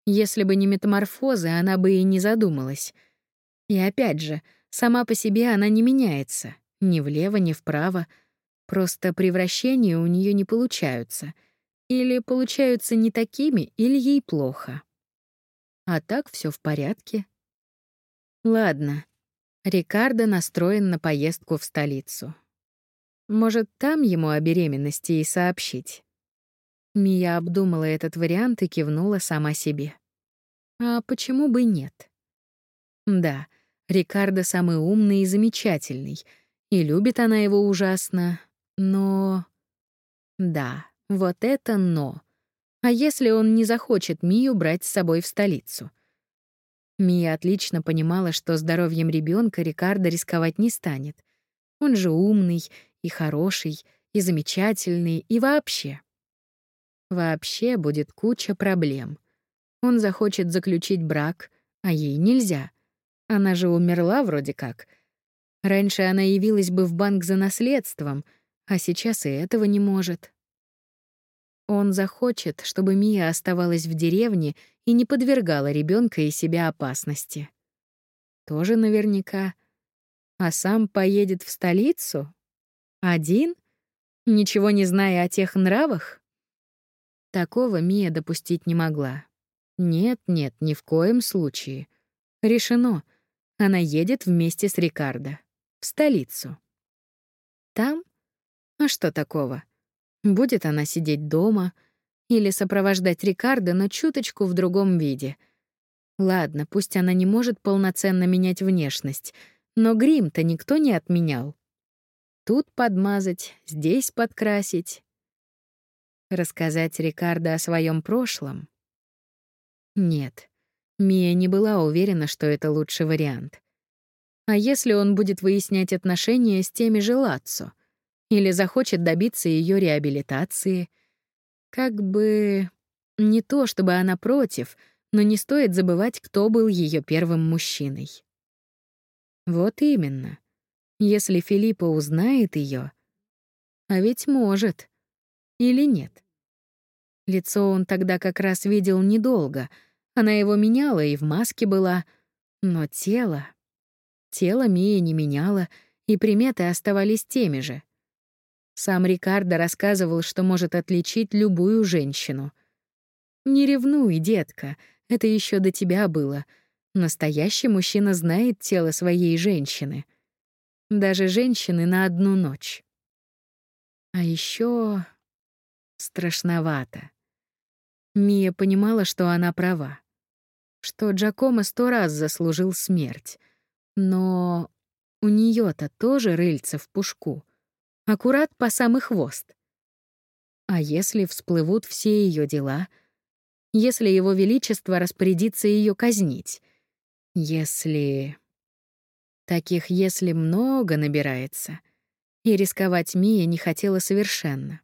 Если бы не метаморфозы, она бы и не задумалась. И опять же, сама по себе она не меняется. Ни влево, ни вправо. Просто превращения у нее не получаются. Или получаются не такими, или ей плохо. А так все в порядке. Ладно, Рикардо настроен на поездку в столицу. Может, там ему о беременности и сообщить. Мия обдумала этот вариант и кивнула сама себе. А почему бы нет? Да, Рикардо самый умный и замечательный, и любит она его ужасно, но... Да, вот это «но». А если он не захочет Мию брать с собой в столицу? Мия отлично понимала, что здоровьем ребенка Рикардо рисковать не станет. Он же умный и хороший, и замечательный, и вообще. Вообще будет куча проблем. Он захочет заключить брак, а ей нельзя. Она же умерла вроде как. Раньше она явилась бы в банк за наследством, а сейчас и этого не может. Он захочет, чтобы Мия оставалась в деревне и не подвергала ребенка и себя опасности. Тоже наверняка. А сам поедет в столицу? Один? Ничего не зная о тех нравах? Такого Мия допустить не могла. Нет, нет, ни в коем случае. Решено. Она едет вместе с Рикардо. В столицу. Там? А что такого? Будет она сидеть дома, Или сопровождать Рикардо, но чуточку в другом виде. Ладно, пусть она не может полноценно менять внешность, но грим-то никто не отменял. Тут подмазать, здесь подкрасить. Рассказать Рикардо о своем прошлом? Нет. Мия не была уверена, что это лучший вариант. А если он будет выяснять отношения с теми же Лацо? Или захочет добиться ее реабилитации? Как бы... Не то, чтобы она против, но не стоит забывать, кто был ее первым мужчиной. Вот именно. Если Филиппа узнает ее, а ведь может. Или нет? Лицо он тогда как раз видел недолго. Она его меняла и в маске была. Но тело... Тело Мия не меняло, и приметы оставались теми же. Сам Рикардо рассказывал, что может отличить любую женщину. «Не ревнуй, детка, это еще до тебя было. Настоящий мужчина знает тело своей женщины. Даже женщины на одну ночь. А еще страшновато. Мия понимала, что она права. Что Джакомо сто раз заслужил смерть. Но у нее то тоже рыльце в пушку. Аккурат по самый хвост. А если всплывут все ее дела? Если его величество распорядится ее казнить? Если... Таких «если» много набирается. И рисковать Мия не хотела совершенно.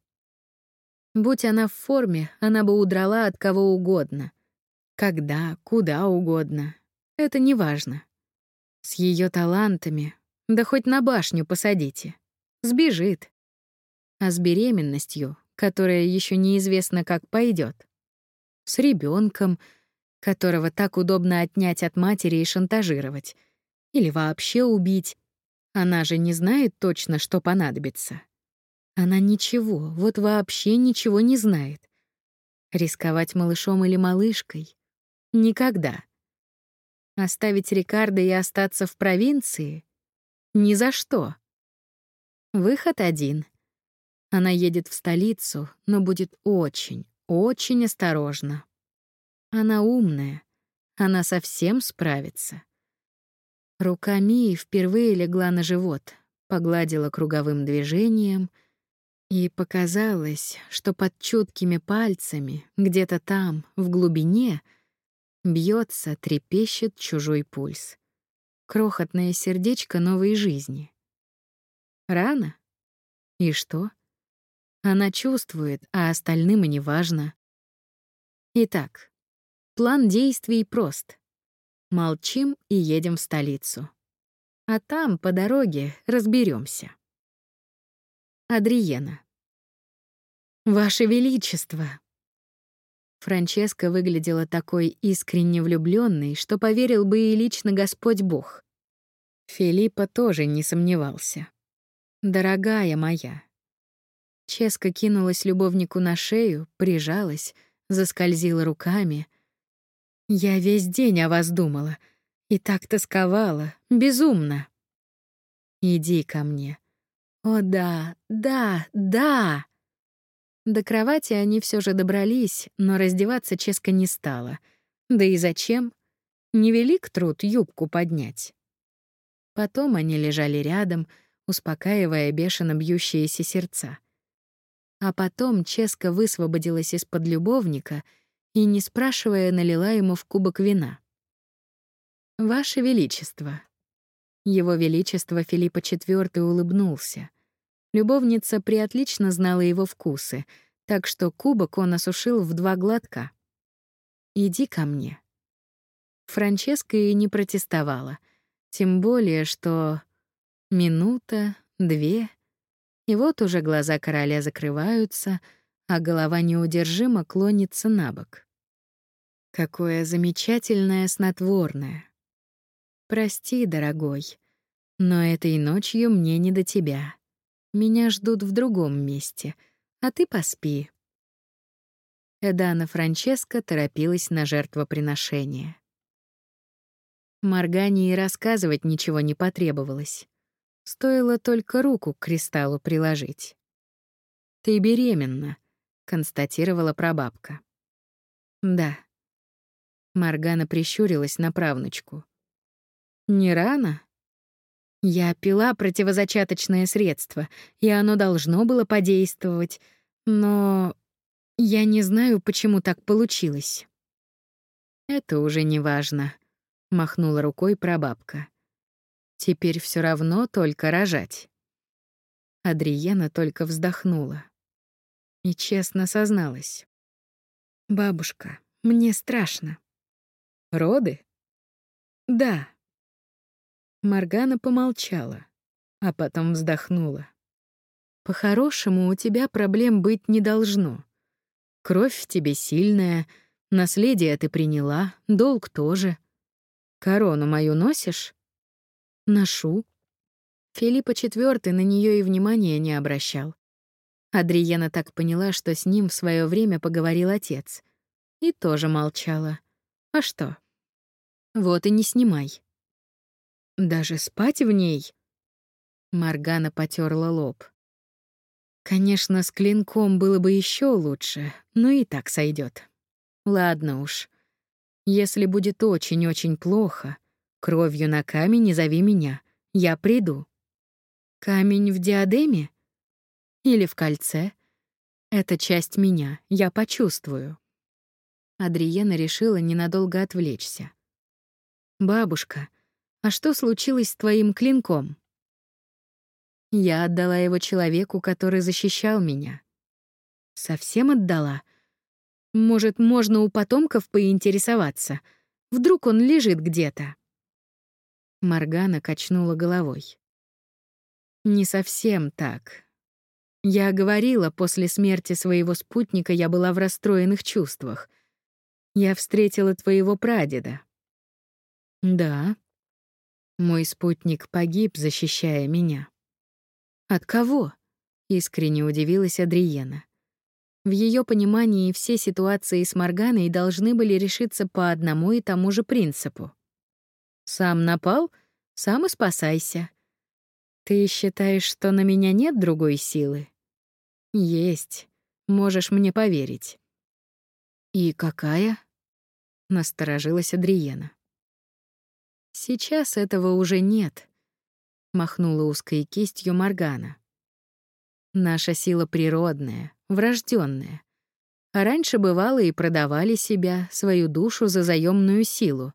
Будь она в форме, она бы удрала от кого угодно. Когда, куда угодно. Это не важно. С ее талантами, да хоть на башню посадите. Сбежит. А с беременностью, которая еще неизвестно как пойдет. С ребенком, которого так удобно отнять от матери и шантажировать. Или вообще убить. Она же не знает точно, что понадобится. Она ничего, вот вообще ничего не знает. Рисковать малышом или малышкой? Никогда. Оставить Рикардо и остаться в провинции? Ни за что. Выход один. Она едет в столицу, но будет очень, очень осторожна. Она умная. Она совсем справится. Рука Мии впервые легла на живот, погладила круговым движением, и показалось, что под чуткими пальцами, где-то там, в глубине — Бьется, трепещет чужой пульс. Крохотное сердечко новой жизни. Рано? И что? Она чувствует, а остальным и не важно. Итак, план действий прост. Молчим и едем в столицу. А там, по дороге, разберемся. Адриена. «Ваше Величество!» Франческа выглядела такой искренне влюбленной, что поверил бы и лично Господь Бог. Филиппа тоже не сомневался. «Дорогая моя». Ческа кинулась любовнику на шею, прижалась, заскользила руками. «Я весь день о вас думала и так тосковала, безумно. Иди ко мне. О да, да, да!» До кровати они все же добрались, но раздеваться Ческа не стала. Да и зачем? Невелик труд юбку поднять. Потом они лежали рядом, успокаивая бешено бьющиеся сердца. А потом Ческа высвободилась из-под любовника и, не спрашивая, налила ему в кубок вина. «Ваше Величество». Его Величество Филиппа IV улыбнулся. Любовница приотлично знала его вкусы, так что кубок он осушил в два глотка. «Иди ко мне». Франческа и не протестовала, тем более, что минута, две, и вот уже глаза короля закрываются, а голова неудержимо клонится на бок. Какое замечательное снотворное. Прости, дорогой, но этой ночью мне не до тебя. Меня ждут в другом месте, а ты поспи». Эдана Франческа торопилась на жертвоприношение. Моргане и рассказывать ничего не потребовалось. Стоило только руку к кристаллу приложить. «Ты беременна. констатировала прабабка. Да. Маргана прищурилась на правнучку. Не рано? Я пила противозачаточное средство, и оно должно было подействовать, но я не знаю, почему так получилось. Это уже не важно, махнула рукой прабабка. Теперь все равно только рожать. Адриена только вздохнула и честно созналась. «Бабушка, мне страшно». «Роды?» «Да». Маргана помолчала, а потом вздохнула. «По-хорошему, у тебя проблем быть не должно. Кровь в тебе сильная, наследие ты приняла, долг тоже. Корону мою носишь?» «Ношу». Филиппа IV на нее и внимания не обращал. Адриена так поняла, что с ним в свое время поговорил отец. И тоже молчала. А что? Вот и не снимай. Даже спать в ней? Маргана потерла лоб. Конечно, с клинком было бы еще лучше, но и так сойдет. Ладно уж. Если будет очень-очень плохо, кровью на камень зови меня. Я приду. Камень в диадеме? Или в кольце. Это часть меня, я почувствую. Адриена решила ненадолго отвлечься. «Бабушка, а что случилось с твоим клинком?» Я отдала его человеку, который защищал меня. Совсем отдала? Может, можно у потомков поинтересоваться? Вдруг он лежит где-то? Маргана качнула головой. Не совсем так. Я говорила, после смерти своего спутника я была в расстроенных чувствах. Я встретила твоего прадеда. Да. Мой спутник погиб, защищая меня. От кого? Искренне удивилась Адриена. В ее понимании все ситуации с Морганой должны были решиться по одному и тому же принципу. Сам напал, сам и спасайся. Ты считаешь, что на меня нет другой силы? Есть. Можешь мне поверить. И какая? Насторожилась Адриена. Сейчас этого уже нет, махнула узкой кистью Маргана. Наша сила природная, врожденная. А раньше бывало и продавали себя, свою душу за заемную силу.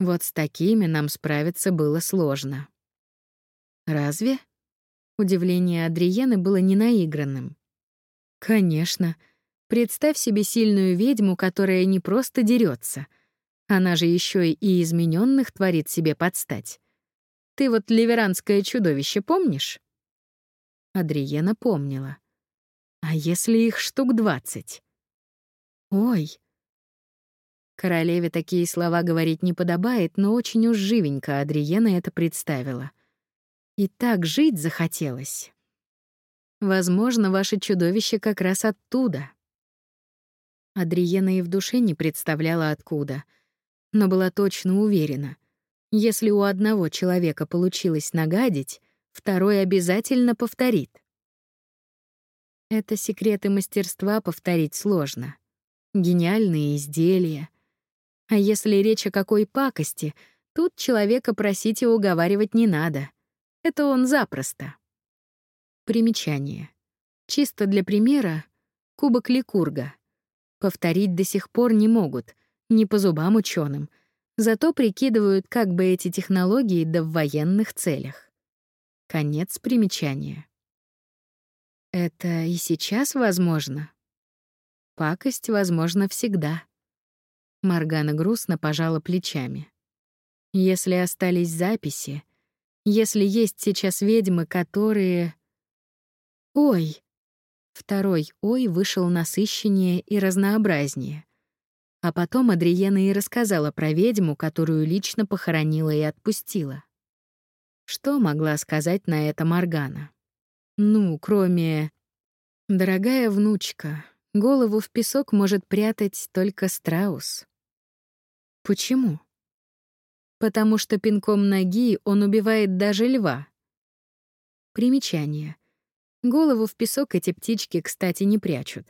Вот с такими нам справиться было сложно. Разве? Удивление Адриены было ненаигранным. Конечно. Представь себе сильную ведьму, которая не просто дерется. Она же еще и измененных творит себе подстать. Ты вот ливеранское чудовище помнишь? Адриена помнила. А если их штук двадцать? Ой. Королеве такие слова говорить не подобает, но очень уж живенько Адриена это представила. И так жить захотелось. Возможно, ваше чудовище как раз оттуда. Адриена и в душе не представляла откуда, но была точно уверена. Если у одного человека получилось нагадить, второй обязательно повторит. Это секреты мастерства повторить сложно. Гениальные изделия. А если речь о какой пакости, тут человека просить и уговаривать не надо — это он запросто. Примечание. Чисто для примера — кубок Ликурга. Повторить до сих пор не могут, не по зубам ученым, зато прикидывают, как бы эти технологии да в военных целях. Конец примечания. Это и сейчас возможно. Пакость возможно всегда. Маргана грустно пожала плечами. Если остались записи, если есть сейчас ведьмы, которые... Ой! Второй «ой» вышел насыщеннее и разнообразнее. А потом Адриена и рассказала про ведьму, которую лично похоронила и отпустила. Что могла сказать на это Маргана? Ну, кроме... «Дорогая внучка, голову в песок может прятать только страус». Почему? потому что пинком ноги он убивает даже льва. Примечание. Голову в песок эти птички, кстати, не прячут.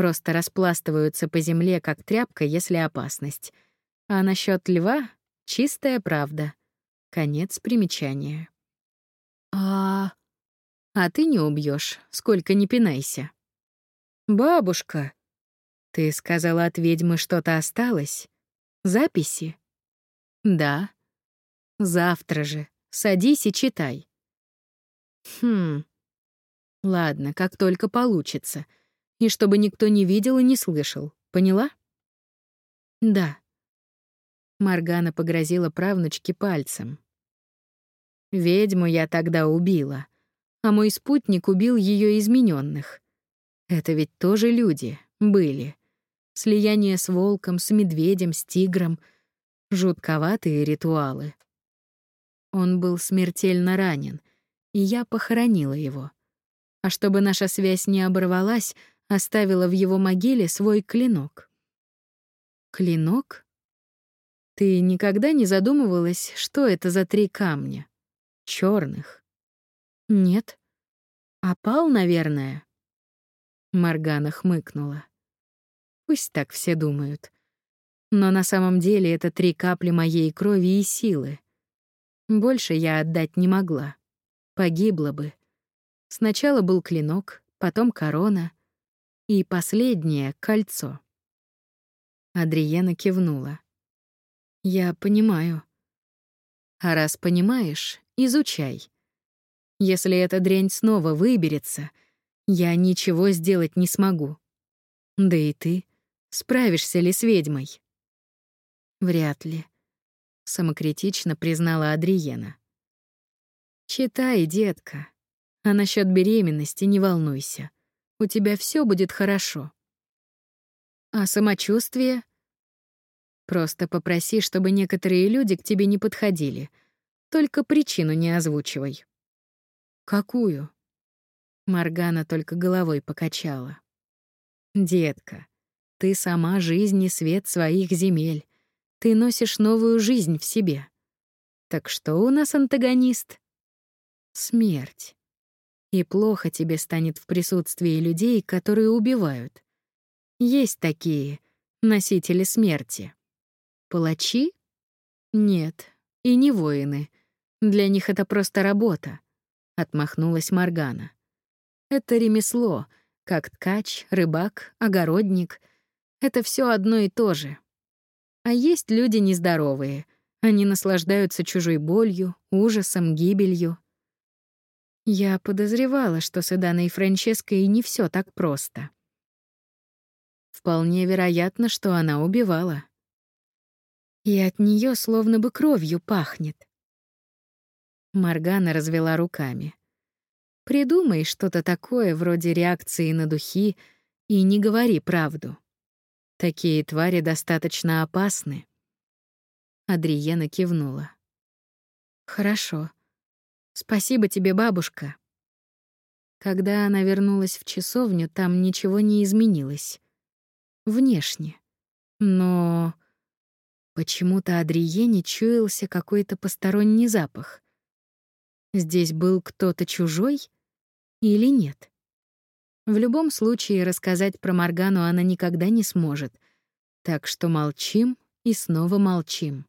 Просто распластываются по земле, как тряпка, если опасность. А насчет льва — чистая правда. Конец примечания. А... А ты не убьешь, сколько не пинайся. Бабушка, ты сказала, от ведьмы что-то осталось? Записи? Да. Завтра же. Садись и читай. Хм. Ладно, как только получится. И чтобы никто не видел и не слышал. Поняла? Да. Маргана погрозила правнучке пальцем. Ведьму я тогда убила, а мой спутник убил ее измененных. Это ведь тоже люди были. Слияние с волком, с медведем, с тигром. Жутковатые ритуалы. Он был смертельно ранен, и я похоронила его. А чтобы наша связь не оборвалась, оставила в его могиле свой клинок. Клинок? Ты никогда не задумывалась, что это за три камня? черных? Нет. Опал, наверное. Маргана хмыкнула. Пусть так все думают. Но на самом деле это три капли моей крови и силы. Больше я отдать не могла. Погибла бы. Сначала был клинок, потом корона и последнее — кольцо. Адриена кивнула. «Я понимаю». «А раз понимаешь, изучай. Если эта дрянь снова выберется, я ничего сделать не смогу. Да и ты, справишься ли с ведьмой? Вряд ли, самокритично признала Адриена. Читай, детка. А насчет беременности не волнуйся. У тебя все будет хорошо. А самочувствие? Просто попроси, чтобы некоторые люди к тебе не подходили. Только причину не озвучивай. Какую? Маргана только головой покачала. Детка, ты сама жизнь и свет своих земель. Ты носишь новую жизнь в себе. Так что у нас антагонист? Смерть. И плохо тебе станет в присутствии людей, которые убивают. Есть такие носители смерти. Палачи? Нет, и не воины. Для них это просто работа, отмахнулась Маргана. Это ремесло, как ткач, рыбак, огородник. Это все одно и то же. А есть люди нездоровые. Они наслаждаются чужой болью, ужасом, гибелью. Я подозревала, что с Иданой и Франческой не все так просто. Вполне вероятно, что она убивала. И от нее словно бы кровью пахнет. Маргана развела руками. Придумай что-то такое вроде реакции на духи и не говори правду. Такие твари достаточно опасны. Адриена кивнула. Хорошо. Спасибо тебе, бабушка. Когда она вернулась в часовню, там ничего не изменилось. Внешне. Но почему-то Адриене чуялся какой-то посторонний запах. Здесь был кто-то чужой — или нет? В любом случае рассказать про Моргану она никогда не сможет. Так что молчим и снова молчим.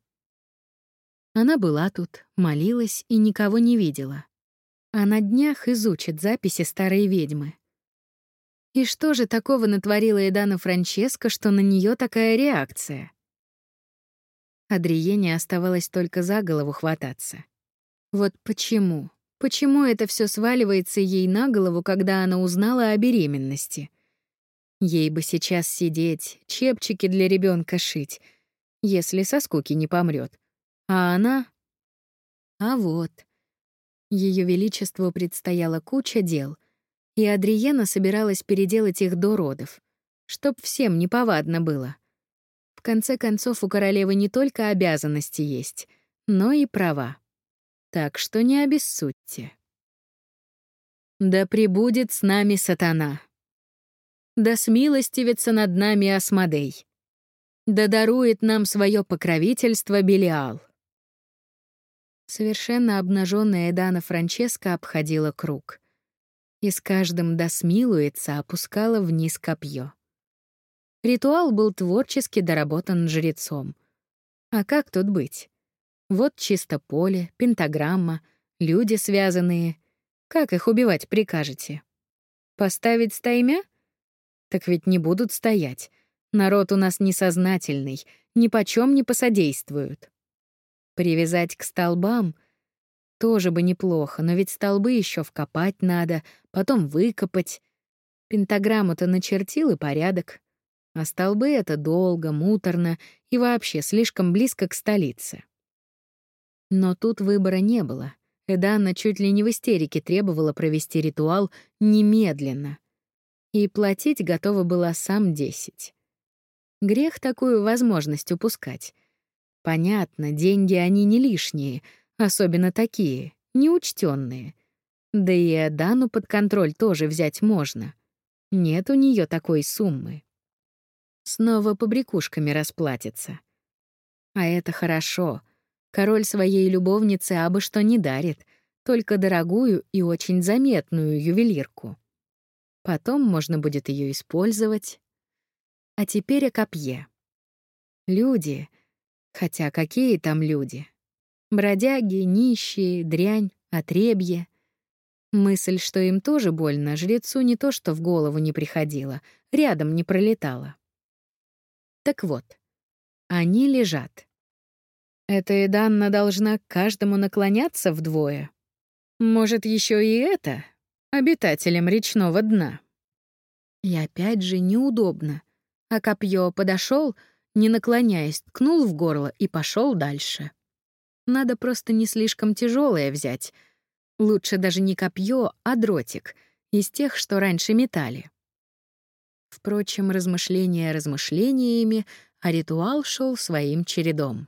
Она была тут, молилась и никого не видела. А на днях изучит записи старой ведьмы. И что же такого натворила Эдана Франческо, что на нее такая реакция? Адриене оставалось только за голову хвататься. Вот почему? Почему это все сваливается ей на голову, когда она узнала о беременности? Ей бы сейчас сидеть, чепчики для ребенка шить, если со скуки не помрет. А она... А вот. Ее Величеству предстояла куча дел, и Адриена собиралась переделать их до родов, чтоб всем неповадно было. В конце концов, у королевы не только обязанности есть, но и права так что не обессудьте. Да пребудет с нами сатана. Да смилостивится над нами Асмодей. Да дарует нам свое покровительство Белиал. Совершенно обнаженная Эдана Франческа обходила круг. И с каждым «да смилуется» опускала вниз копье. Ритуал был творчески доработан жрецом. А как тут быть? Вот чисто поле, пентаграмма, люди связанные. Как их убивать прикажете? Поставить стаймя? Так ведь не будут стоять. Народ у нас несознательный, ни почем не посодействуют. Привязать к столбам тоже бы неплохо, но ведь столбы еще вкопать надо, потом выкопать. Пентаграмму-то начертил и порядок. А столбы — это долго, муторно и вообще слишком близко к столице. Но тут выбора не было. Эданна чуть ли не в истерике требовала провести ритуал немедленно. И платить готова была сам десять. Грех такую возможность упускать. Понятно, деньги они не лишние, особенно такие, неучтенные. Да и Эдану под контроль тоже взять можно. Нет у нее такой суммы. Снова побрякушками расплатится. А это хорошо. Король своей любовнице абы что не дарит, только дорогую и очень заметную ювелирку. Потом можно будет ее использовать. А теперь о копье. Люди, хотя какие там люди? Бродяги, нищие, дрянь, отребье. Мысль, что им тоже больно, жрецу не то что в голову не приходила, рядом не пролетала. Так вот, они лежат. Эта Эданна должна к каждому наклоняться вдвое. Может, еще и это обитателям речного дна. И опять же неудобно. А копье подошел, не наклоняясь, ткнул в горло и пошел дальше. Надо просто не слишком тяжелое взять. Лучше даже не копье, а дротик из тех, что раньше метали. Впрочем, размышления размышлениями, а ритуал шел своим чередом.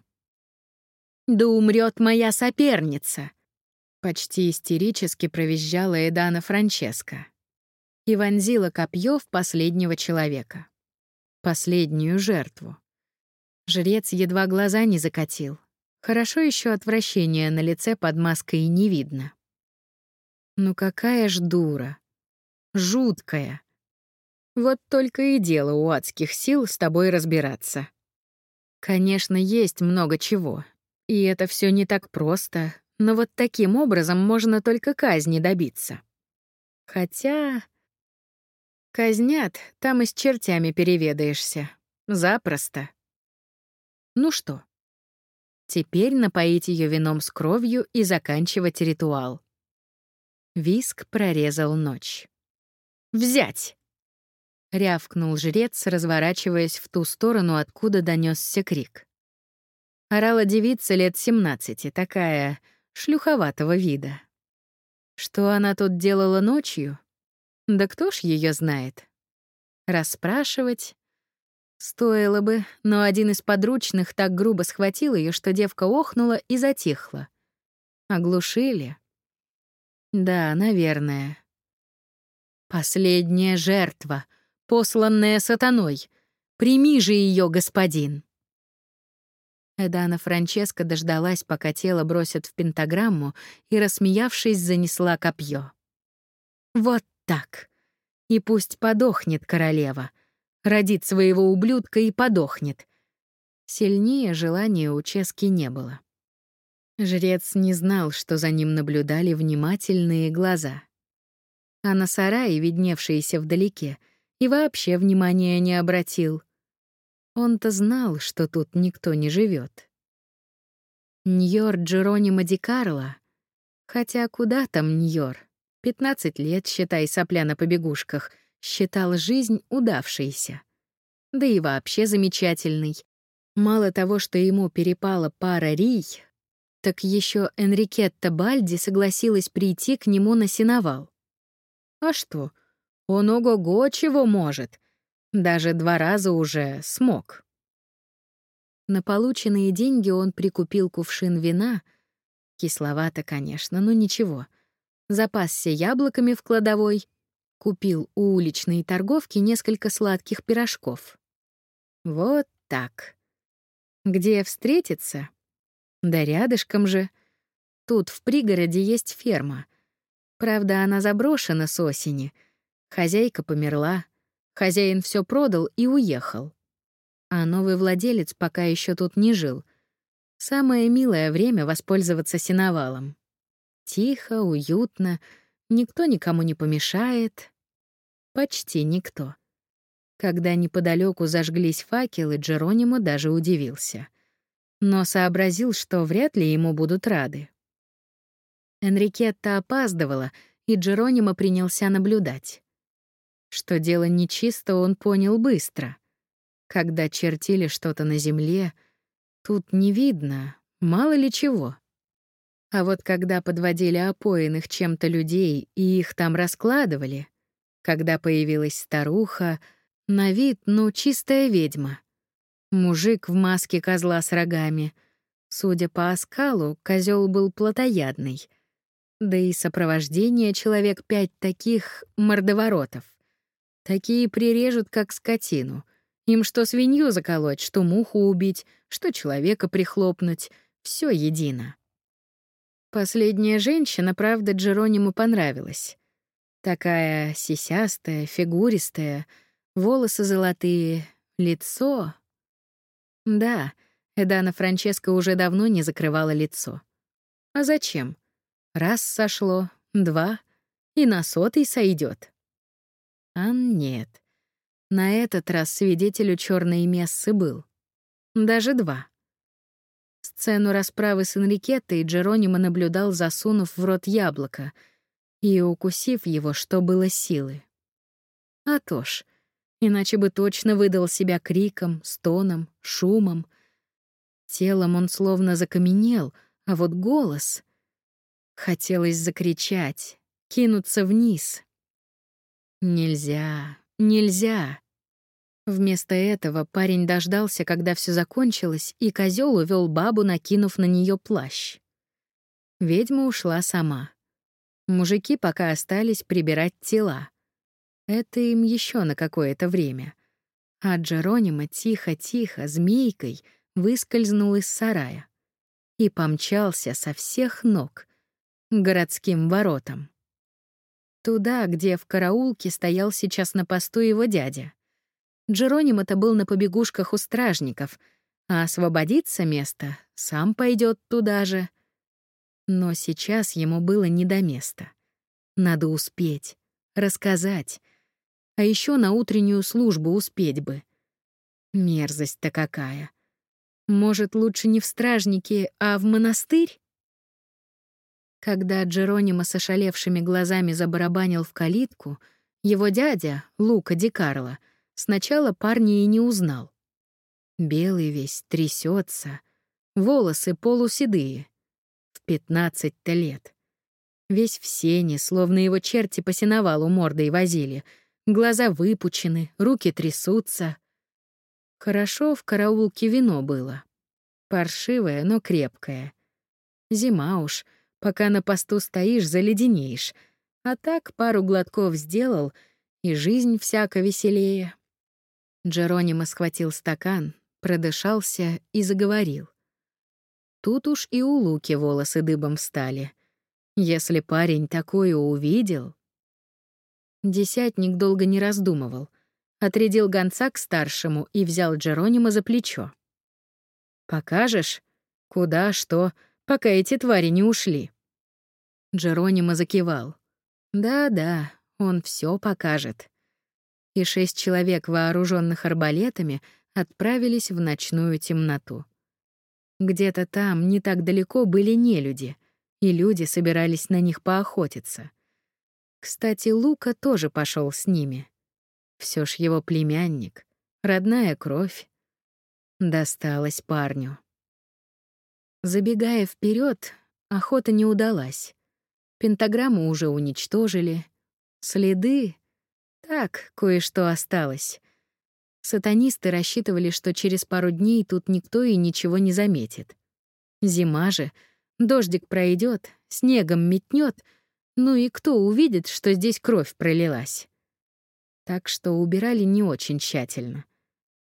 «Да умрет моя соперница!» Почти истерически провизжала Эдана Франческо и вонзила копье в последнего человека. Последнюю жертву. Жрец едва глаза не закатил. Хорошо еще отвращения на лице под маской не видно. Ну какая ж дура. Жуткая. Вот только и дело у адских сил с тобой разбираться. Конечно, есть много чего. И это все не так просто, но вот таким образом можно только казни добиться. Хотя... Казнят, там и с чертями переведаешься. Запросто. Ну что? Теперь напоить ее вином с кровью и заканчивать ритуал. Виск прорезал ночь. «Взять!» — рявкнул жрец, разворачиваясь в ту сторону, откуда донесся крик. Орала девица лет семнадцати, такая шлюховатого вида. Что она тут делала ночью? Да кто ж ее знает? Расспрашивать? Стоило бы, но один из подручных так грубо схватил ее, что девка охнула и затихла. Оглушили? Да, наверное. Последняя жертва — посланная сатаной. Прими же ее, господин. Эдана Франческа дождалась, пока тело бросят в пентаграмму, и, рассмеявшись, занесла копье. Вот так. И пусть подохнет королева. Родит своего ублюдка и подохнет. Сильнее желания у Чески не было. Жрец не знал, что за ним наблюдали внимательные глаза. А на сарае, видневшиеся вдалеке, — и вообще внимания не обратил. Он-то знал, что тут никто не живет. Ньор Джеронима Ди Карло, хотя куда там Ньор, 15 лет, считай, сопля на побегушках, считал жизнь удавшейся. Да и вообще замечательный. Мало того, что ему перепала пара рий, так еще Энрикетта Бальди согласилась прийти к нему на сеновал. А что, он ого-го чего может. Даже два раза уже смог. На полученные деньги он прикупил кувшин вина. Кисловато, конечно, но ничего. Запасся яблоками в кладовой. Купил у уличной торговки несколько сладких пирожков. Вот так. Где встретиться? Да рядышком же. Тут в пригороде есть ферма. Правда, она заброшена с осени — Хозяйка померла, Хозяин все продал и уехал. А новый владелец пока еще тут не жил. Самое милое время воспользоваться сеновалом. Тихо, уютно, никто никому не помешает. Почти никто. Когда неподалеку зажглись факелы, Джеронимо даже удивился. Но сообразил, что вряд ли ему будут рады. Энрикетта опаздывала, и Джеронимо принялся наблюдать. Что дело нечисто, он понял быстро. Когда чертили что-то на земле, тут не видно, мало ли чего. А вот когда подводили опоенных чем-то людей и их там раскладывали, когда появилась старуха, на вид, ну, чистая ведьма. Мужик в маске козла с рогами. Судя по оскалу, козел был плотоядный. Да и сопровождение человек пять таких мордоворотов. Такие прирежут, как скотину. Им что свинью заколоть, что муху убить, что человека прихлопнуть — все едино. Последняя женщина, правда, Джерониму понравилась. Такая сисястая, фигуристая, волосы золотые, лицо... Да, Эдана Франческо уже давно не закрывала лицо. А зачем? Раз сошло, два, и на сотый сойдет. А нет. На этот раз свидетелю черной мессы был. Даже два. Сцену расправы с Энрикеттой Джеронимо наблюдал, засунув в рот яблоко и укусив его, что было силы. А то ж, иначе бы точно выдал себя криком, стоном, шумом. Телом он словно закаменел, а вот голос... Хотелось закричать, кинуться вниз, Нельзя, нельзя. Вместо этого парень дождался, когда все закончилось, и козел увел бабу, накинув на нее плащ. Ведьма ушла сама. Мужики пока остались прибирать тела. Это им еще на какое-то время. А Джеронима тихо-тихо, змейкой, выскользнул из сарая и помчался со всех ног к городским воротам. Туда, где в караулке стоял сейчас на посту его дядя. Джероним-то был на побегушках у стражников, а освободиться место сам пойдет туда же. Но сейчас ему было не до места. Надо успеть, рассказать. А еще на утреннюю службу успеть бы. Мерзость-то какая. Может, лучше не в стражнике, а в монастырь? Когда Джеронимо с ошалевшими глазами забарабанил в калитку, его дядя, Лука Ди Карло, сначала парня и не узнал. Белый весь, трясется, волосы полуседые. Пятнадцать-то лет. Весь в сене, словно его черти по сеновалу мордой возили. Глаза выпучены, руки трясутся. Хорошо в караулке вино было. Паршивое, но крепкое. Зима уж — Пока на посту стоишь, заледенеешь. А так пару глотков сделал, и жизнь всяко веселее. Джеронимо схватил стакан, продышался и заговорил. Тут уж и у Луки волосы дыбом встали. Если парень такое увидел... Десятник долго не раздумывал. Отрядил гонца к старшему и взял Джеронима за плечо. «Покажешь? Куда, что, пока эти твари не ушли?» Джеронимо закивал. Да-да, он все покажет. И шесть человек, вооруженных арбалетами, отправились в ночную темноту. Где-то там, не так далеко, были нелюди, и люди собирались на них поохотиться. Кстати, Лука тоже пошел с ними. Все ж его племянник, родная кровь. Досталось парню. Забегая вперед, охота не удалась. Пентаграмму уже уничтожили. Следы... Так, кое-что осталось. Сатанисты рассчитывали, что через пару дней тут никто и ничего не заметит. Зима же, дождик пройдет, снегом метнет, ну и кто увидит, что здесь кровь пролилась? Так что убирали не очень тщательно.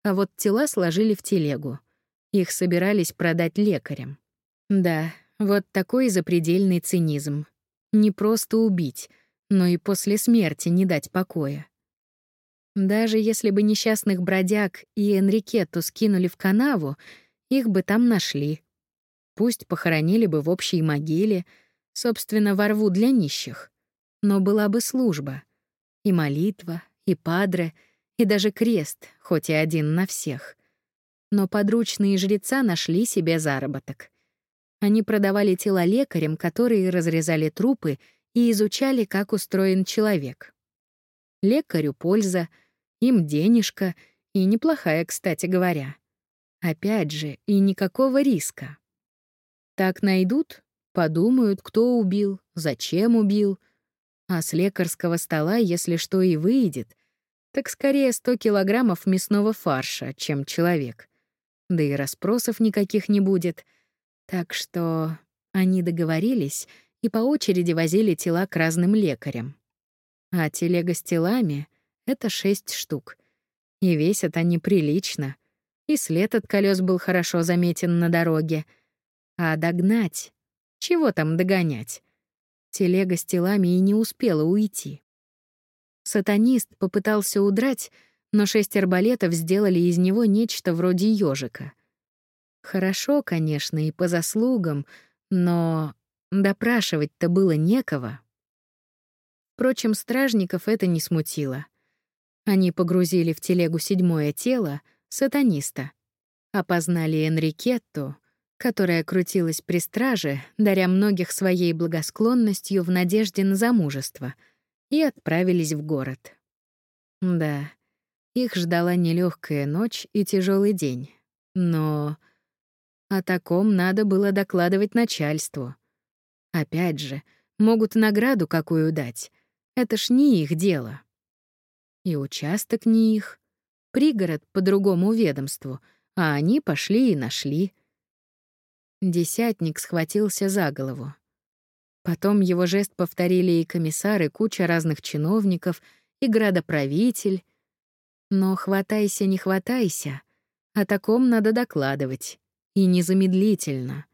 А вот тела сложили в телегу. Их собирались продать лекарям. Да, вот такой запредельный цинизм. Не просто убить, но и после смерти не дать покоя. Даже если бы несчастных бродяг и Энрикетту скинули в канаву, их бы там нашли. Пусть похоронили бы в общей могиле, собственно, во рву для нищих. Но была бы служба. И молитва, и падре, и даже крест, хоть и один на всех. Но подручные жреца нашли себе заработок. Они продавали тела лекарям, которые разрезали трупы и изучали, как устроен человек. Лекарю польза, им денежка, и неплохая, кстати говоря. Опять же, и никакого риска. Так найдут, подумают, кто убил, зачем убил. А с лекарского стола, если что и выйдет, так скорее 100 килограммов мясного фарша, чем человек. Да и расспросов никаких не будет. Так что они договорились и по очереди возили тела к разным лекарям. А телега с телами — это шесть штук. И весят они прилично. И след от колес был хорошо заметен на дороге. А догнать? Чего там догонять? Телега с телами и не успела уйти. Сатанист попытался удрать, но шесть арбалетов сделали из него нечто вроде ежика. Хорошо, конечно, и по заслугам, но допрашивать-то было некого. Впрочем, стражников это не смутило. Они погрузили в телегу седьмое тело, сатаниста, опознали Энрикетту, которая крутилась при страже, даря многих своей благосклонностью в надежде на замужество, и отправились в город. Да, их ждала нелегкая ночь и тяжелый день. Но о таком надо было докладывать начальству. Опять же, могут награду какую дать, это ж не их дело. И участок не их. Пригород по другому ведомству, а они пошли и нашли. Десятник схватился за голову. Потом его жест повторили и комиссары, куча разных чиновников, и градоправитель. Но хватайся, не хватайся, о таком надо докладывать. И незамедлительно.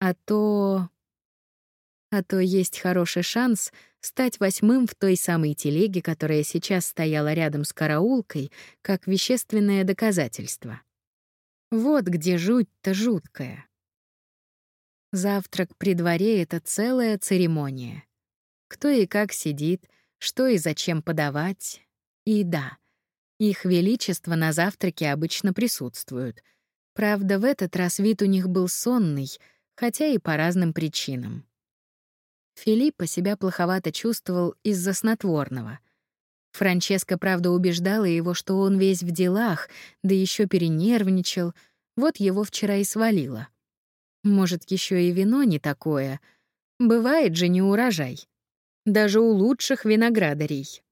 А то... А то есть хороший шанс — стать восьмым в той самой телеге, которая сейчас стояла рядом с караулкой, как вещественное доказательство. Вот где жуть-то жуткая. Завтрак при дворе — это целая церемония. Кто и как сидит, что и зачем подавать. И да, их величество на завтраке обычно присутствуют. Правда, в этот раз вид у них был сонный, хотя и по разным причинам. Филиппа себя плоховато чувствовал из-за снотворного. Франческа, правда, убеждала его, что он весь в делах, да еще перенервничал, вот его вчера и свалило. Может, еще и вино не такое. Бывает же не урожай. Даже у лучших виноградарей.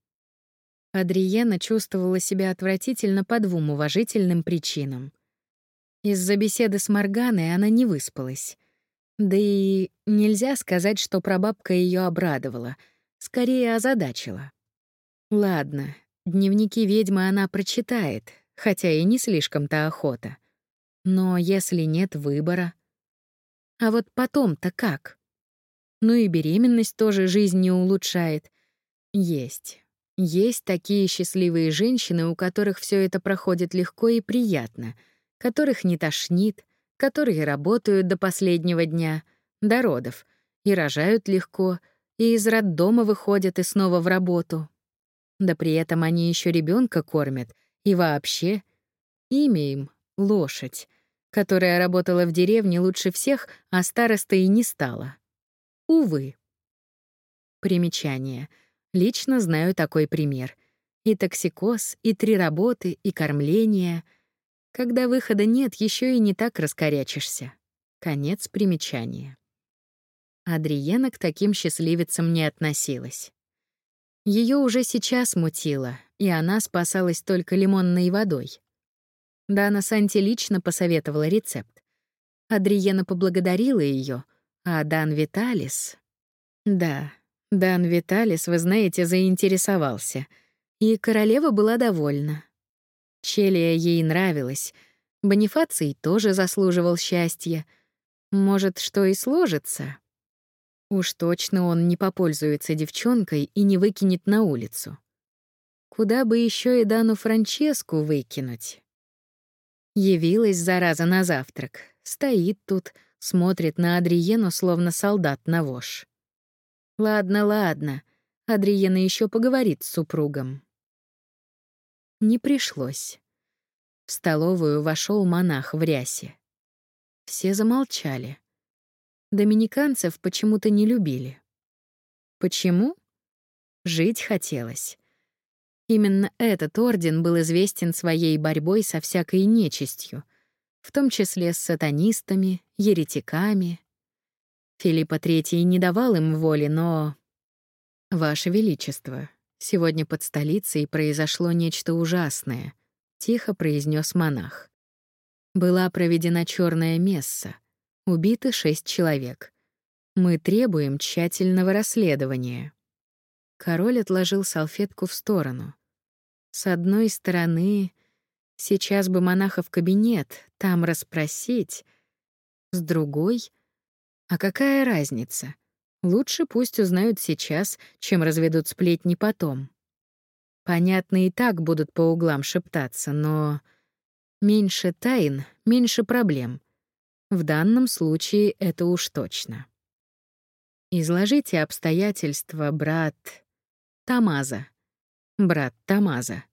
Адриена чувствовала себя отвратительно по двум уважительным причинам. Из-за беседы с Морганой она не выспалась. Да и нельзя сказать, что прабабка ее обрадовала, скорее озадачила. Ладно, дневники ведьмы она прочитает, хотя и не слишком-то охота. Но если нет выбора... А вот потом-то как? Ну и беременность тоже жизнь не улучшает. Есть. Есть такие счастливые женщины, у которых все это проходит легко и приятно, которых не тошнит, которые работают до последнего дня, до родов, и рожают легко, и из роддома выходят и снова в работу. Да при этом они еще ребенка кормят, и вообще имя им — лошадь, которая работала в деревне лучше всех, а староста и не стала. Увы. Примечание. Лично знаю такой пример. И токсикоз, и три работы, и кормление — когда выхода нет, еще и не так раскорячишься. Конец примечания. Адриена к таким счастливицам не относилась. Ее уже сейчас мутило, и она спасалась только лимонной водой. Дана Санти лично посоветовала рецепт. Адриена поблагодарила ее, а Дан Виталис... Да, Дан Виталис, вы знаете, заинтересовался. И королева была довольна. Челия ей нравилась. Бонифаций тоже заслуживал счастья. Может, что и сложится. Уж точно он не попользуется девчонкой и не выкинет на улицу. Куда бы еще и Дану Франческу выкинуть? Явилась зараза на завтрак. Стоит тут, смотрит на Адриену, словно солдат на вож. Ладно, ладно. Адриена еще поговорит с супругом. Не пришлось. В столовую вошел монах в рясе. Все замолчали. Доминиканцев почему-то не любили. Почему? Жить хотелось. Именно этот орден был известен своей борьбой со всякой нечистью, в том числе с сатанистами, еретиками. Филиппа III не давал им воли, но... «Ваше Величество, сегодня под столицей произошло нечто ужасное», — тихо произнес монах. Была проведена черная месса. Убиты шесть человек. Мы требуем тщательного расследования. Король отложил салфетку в сторону. С одной стороны, сейчас бы монаха в кабинет, там расспросить. С другой, а какая разница? Лучше пусть узнают сейчас, чем разведут сплетни потом. Понятно, и так будут по углам шептаться, но меньше тайн, меньше проблем. В данном случае это уж точно. Изложите обстоятельства, брат Тамаза. Брат Тамаза.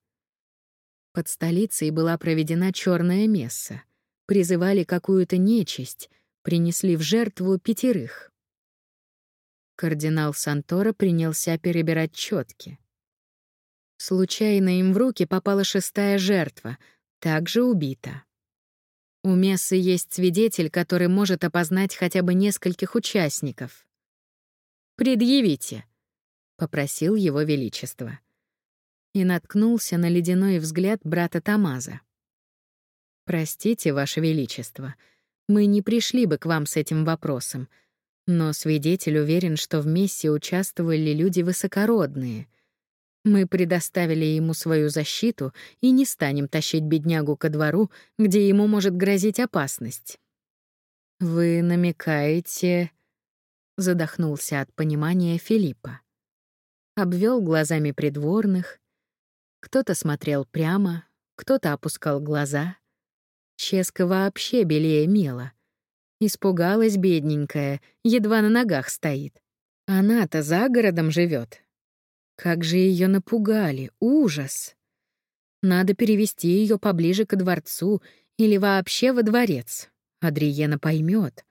Под столицей была проведена черная месса. Призывали какую-то нечисть, принесли в жертву пятерых. Кардинал Сантора принялся перебирать четки. Случайно им в руки попала шестая жертва, также убита. У мессы есть свидетель, который может опознать хотя бы нескольких участников. «Предъявите», — попросил его величество. И наткнулся на ледяной взгляд брата Тамаза. «Простите, ваше величество, мы не пришли бы к вам с этим вопросом, но свидетель уверен, что в мессе участвовали люди высокородные — мы предоставили ему свою защиту и не станем тащить беднягу ко двору, где ему может грозить опасность. Вы намекаете, задохнулся от понимания Филиппа. Обвел глазами придворных. Кто-то смотрел прямо, кто-то опускал глаза. Ческа вообще белее мела. Испугалась бедненькая, едва на ногах стоит. Она-то за городом живет, как же ее напугали, ужас! Надо перевести ее поближе к дворцу или вообще во дворец. Адриена поймет.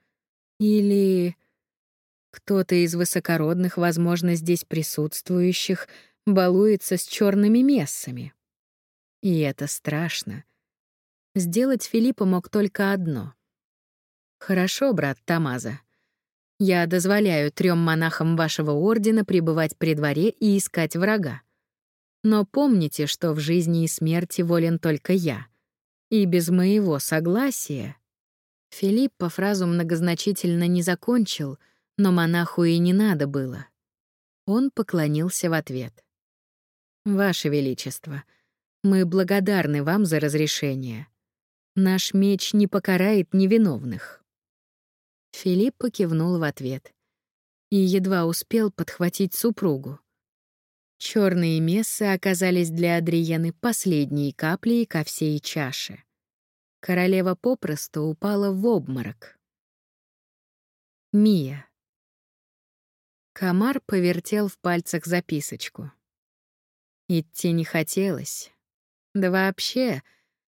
Или кто-то из высокородных, возможно, здесь присутствующих, балуется с черными мессами. И это страшно. Сделать Филиппа мог только одно. «Хорошо, брат Тамаза, я дозволяю трем монахам вашего ордена пребывать при дворе и искать врага. Но помните, что в жизни и смерти волен только я. И без моего согласия... Филипп по фразу многозначительно не закончил, но монаху и не надо было. Он поклонился в ответ. «Ваше Величество, мы благодарны вам за разрешение. Наш меч не покарает невиновных». Филипп кивнул в ответ и едва успел подхватить супругу. Черные мессы оказались для Адриены последней каплей ко всей чаше. Королева попросту упала в обморок. Мия. Комар повертел в пальцах записочку. Идти не хотелось. Да вообще,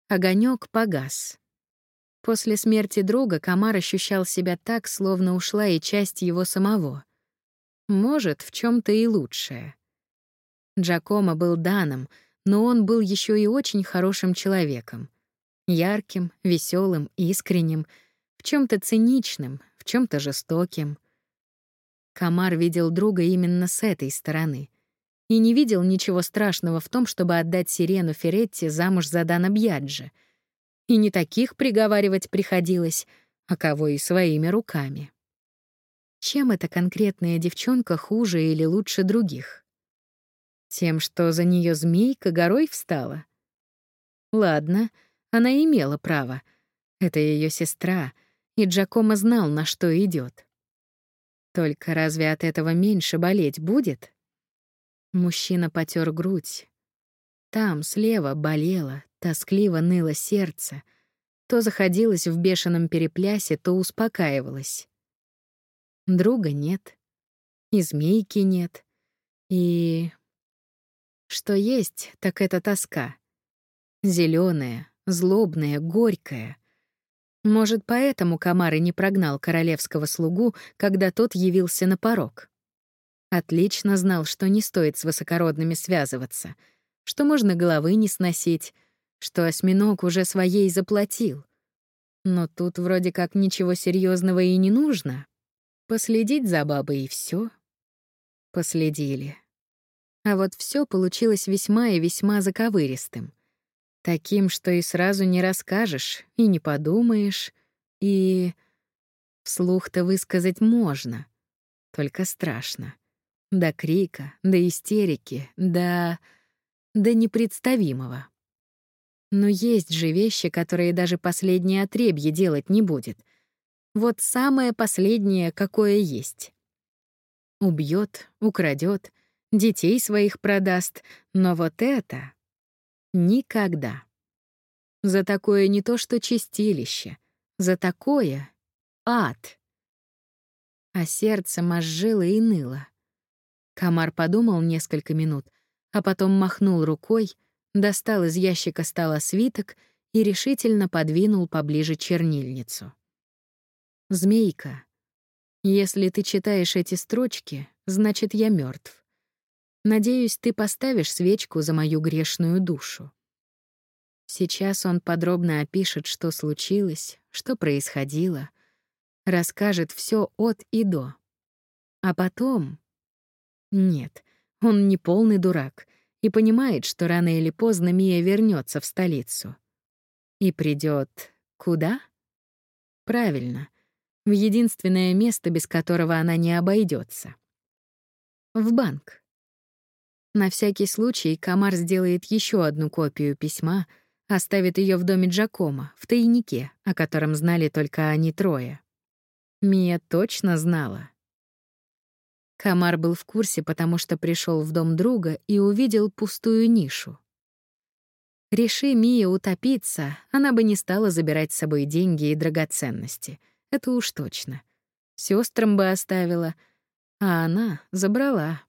огонек погас. После смерти друга Комар ощущал себя так, словно ушла и часть его самого. Может, в чем то и лучшее. Джакомо был Даном, но он был еще и очень хорошим человеком. Ярким, веселым, искренним, в чем то циничным, в чем то жестоким. Комар видел друга именно с этой стороны и не видел ничего страшного в том, чтобы отдать Сирену Феретти замуж за Дана Бьяджи — и не таких приговаривать приходилось, а кого и своими руками. Чем эта конкретная девчонка хуже или лучше других? Тем, что за нее змейка горой встала? Ладно, она имела право. Это ее сестра, и Джакомо знал, на что идет. Только разве от этого меньше болеть будет? Мужчина потер грудь. там, слева, болело, тоскливо ныло сердце, то заходилось в бешеном переплясе, то успокаивалось. Друга нет, и змейки нет, и... Что есть, так это тоска. зеленая, злобная, горькая. Может, поэтому Комар и не прогнал королевского слугу, когда тот явился на порог. Отлично знал, что не стоит с высокородными связываться, что можно головы не сносить, что осьминог уже своей заплатил. Но тут вроде как ничего серьезного и не нужно. Последить за бабой и все. Последили. А вот все получилось весьма и весьма заковыристым. Таким, что и сразу не расскажешь, и не подумаешь, и... Вслух-то высказать можно, только страшно. До крика, до истерики, до... до непредставимого. Но есть же вещи, которые даже последнее отребье делать не будет. Вот самое последнее, какое есть. Убьет, украдет, детей своих продаст, но вот это — никогда. За такое не то что чистилище, за такое — ад. А сердце мозжило и ныло. Комар подумал несколько минут, а потом махнул рукой, достал из ящика стола свиток и решительно подвинул поближе чернильницу. «Змейка, если ты читаешь эти строчки, значит, я мертв. Надеюсь, ты поставишь свечку за мою грешную душу». Сейчас он подробно опишет, что случилось, что происходило, расскажет все от и до. А потом нет, он не полный дурак и понимает, что рано или поздно Мия вернется в столицу. И придет куда? Правильно, в единственное место, без которого она не обойдется. В банк. На всякий случай Камар сделает еще одну копию письма, оставит ее в доме Джакома, в тайнике, о котором знали только они трое. Мия точно знала. Камар был в курсе, потому что пришел в дом друга и увидел пустую нишу. Реши Мия утопиться, она бы не стала забирать с собой деньги и драгоценности. Это уж точно. Сестрам бы оставила, а она забрала.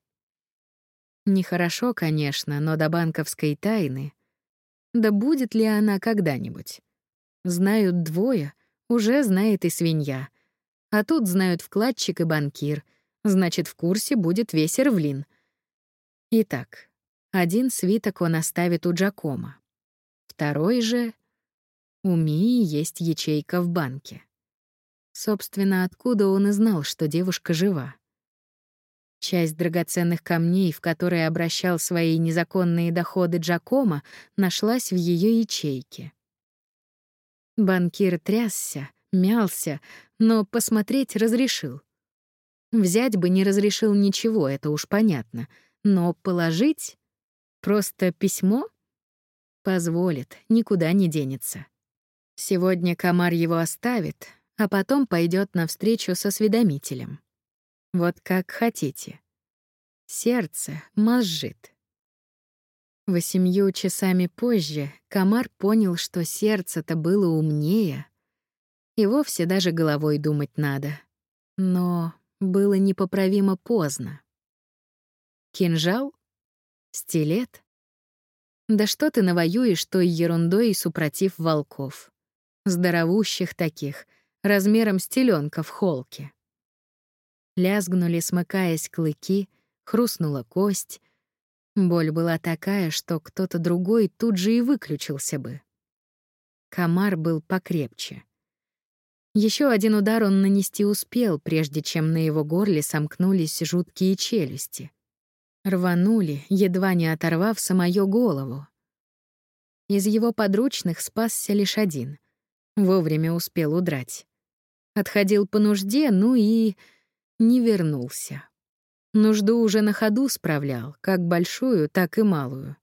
Нехорошо, конечно, но до банковской тайны. Да будет ли она когда-нибудь? Знают двое, уже знает и свинья. А тут знают вкладчик и банкир — Значит, в курсе будет весь Эрвлин. Итак, один свиток он оставит у Джакома. Второй же... У Мии есть ячейка в банке. Собственно, откуда он и знал, что девушка жива? Часть драгоценных камней, в которые обращал свои незаконные доходы Джакома, нашлась в ее ячейке. Банкир трясся, мялся, но посмотреть разрешил — Взять бы не разрешил ничего, это уж понятно. Но положить? Просто письмо? Позволит, никуда не денется. Сегодня комар его оставит, а потом пойдет навстречу со осведомителем. Вот как хотите. Сердце мозжит. Восемью часами позже комар понял, что сердце-то было умнее. И вовсе даже головой думать надо. Но было непоправимо поздно. Кинжал? Стилет? Да что ты навоюешь той ерундой, супротив волков? Здоровущих таких, размером с теленка в холке. Лязгнули, смыкаясь клыки, хрустнула кость. Боль была такая, что кто-то другой тут же и выключился бы. Комар был покрепче. Еще один удар он нанести успел, прежде чем на его горле сомкнулись жуткие челюсти. Рванули, едва не оторвав самую голову. Из его подручных спасся лишь один. Вовремя успел удрать. Отходил по нужде, ну и... не вернулся. Нужду уже на ходу справлял, как большую, так и малую.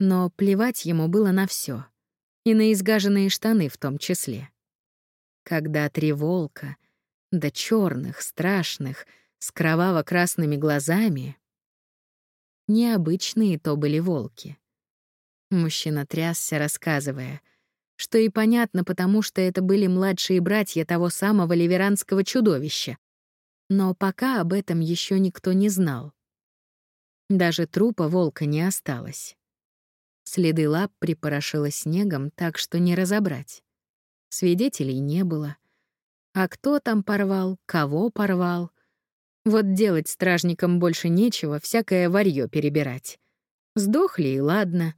Но плевать ему было на все, И на изгаженные штаны в том числе когда три волка, да черных, страшных, с кроваво-красными глазами. Необычные то были волки. Мужчина трясся, рассказывая, что и понятно, потому что это были младшие братья того самого ливеранского чудовища. Но пока об этом еще никто не знал. Даже трупа волка не осталось. Следы лап припорошило снегом, так что не разобрать. Свидетелей не было. А кто там порвал, кого порвал? Вот делать стражникам больше нечего, всякое варьё перебирать. Сдохли и ладно,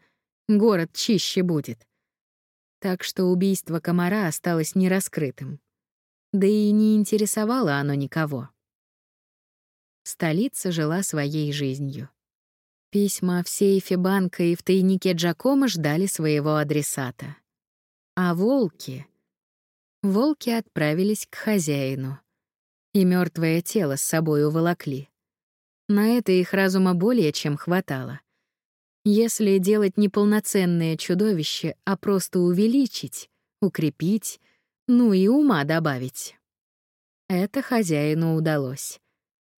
город чище будет. Так что убийство комара осталось нераскрытым. Да и не интересовало оно никого. Столица жила своей жизнью. Письма в сейфе банка и в тайнике Джакома ждали своего адресата. А волки... Волки отправились к хозяину. И мертвое тело с собой уволокли. На это их разума более чем хватало. Если делать не полноценное чудовище, а просто увеличить, укрепить, ну и ума добавить. Это хозяину удалось.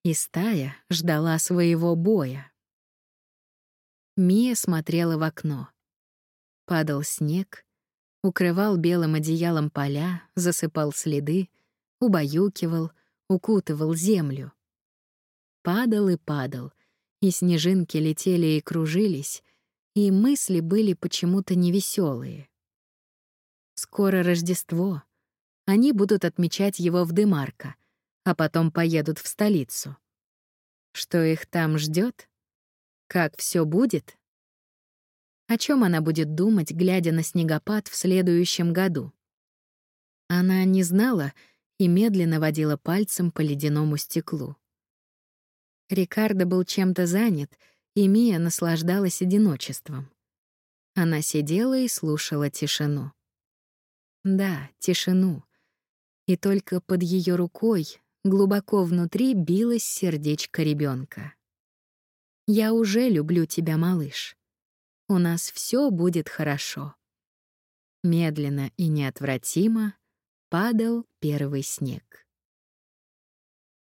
И стая ждала своего боя. Мия смотрела в окно. Падал снег, укрывал белым одеялом поля, засыпал следы, убаюкивал, укутывал землю. Падал и падал, и снежинки летели и кружились, и мысли были почему-то невеселые. Скоро Рождество. Они будут отмечать его в Демарко, а потом поедут в столицу. Что их там ждет? Как все будет? О чем она будет думать, глядя на снегопад в следующем году? Она не знала и медленно водила пальцем по ледяному стеклу. Рикардо был чем-то занят, и Мия наслаждалась одиночеством. Она сидела и слушала тишину. Да, тишину. И только под ее рукой глубоко внутри билось сердечко ребенка. Я уже люблю тебя, малыш. У нас все будет хорошо. Медленно и неотвратимо падал первый снег.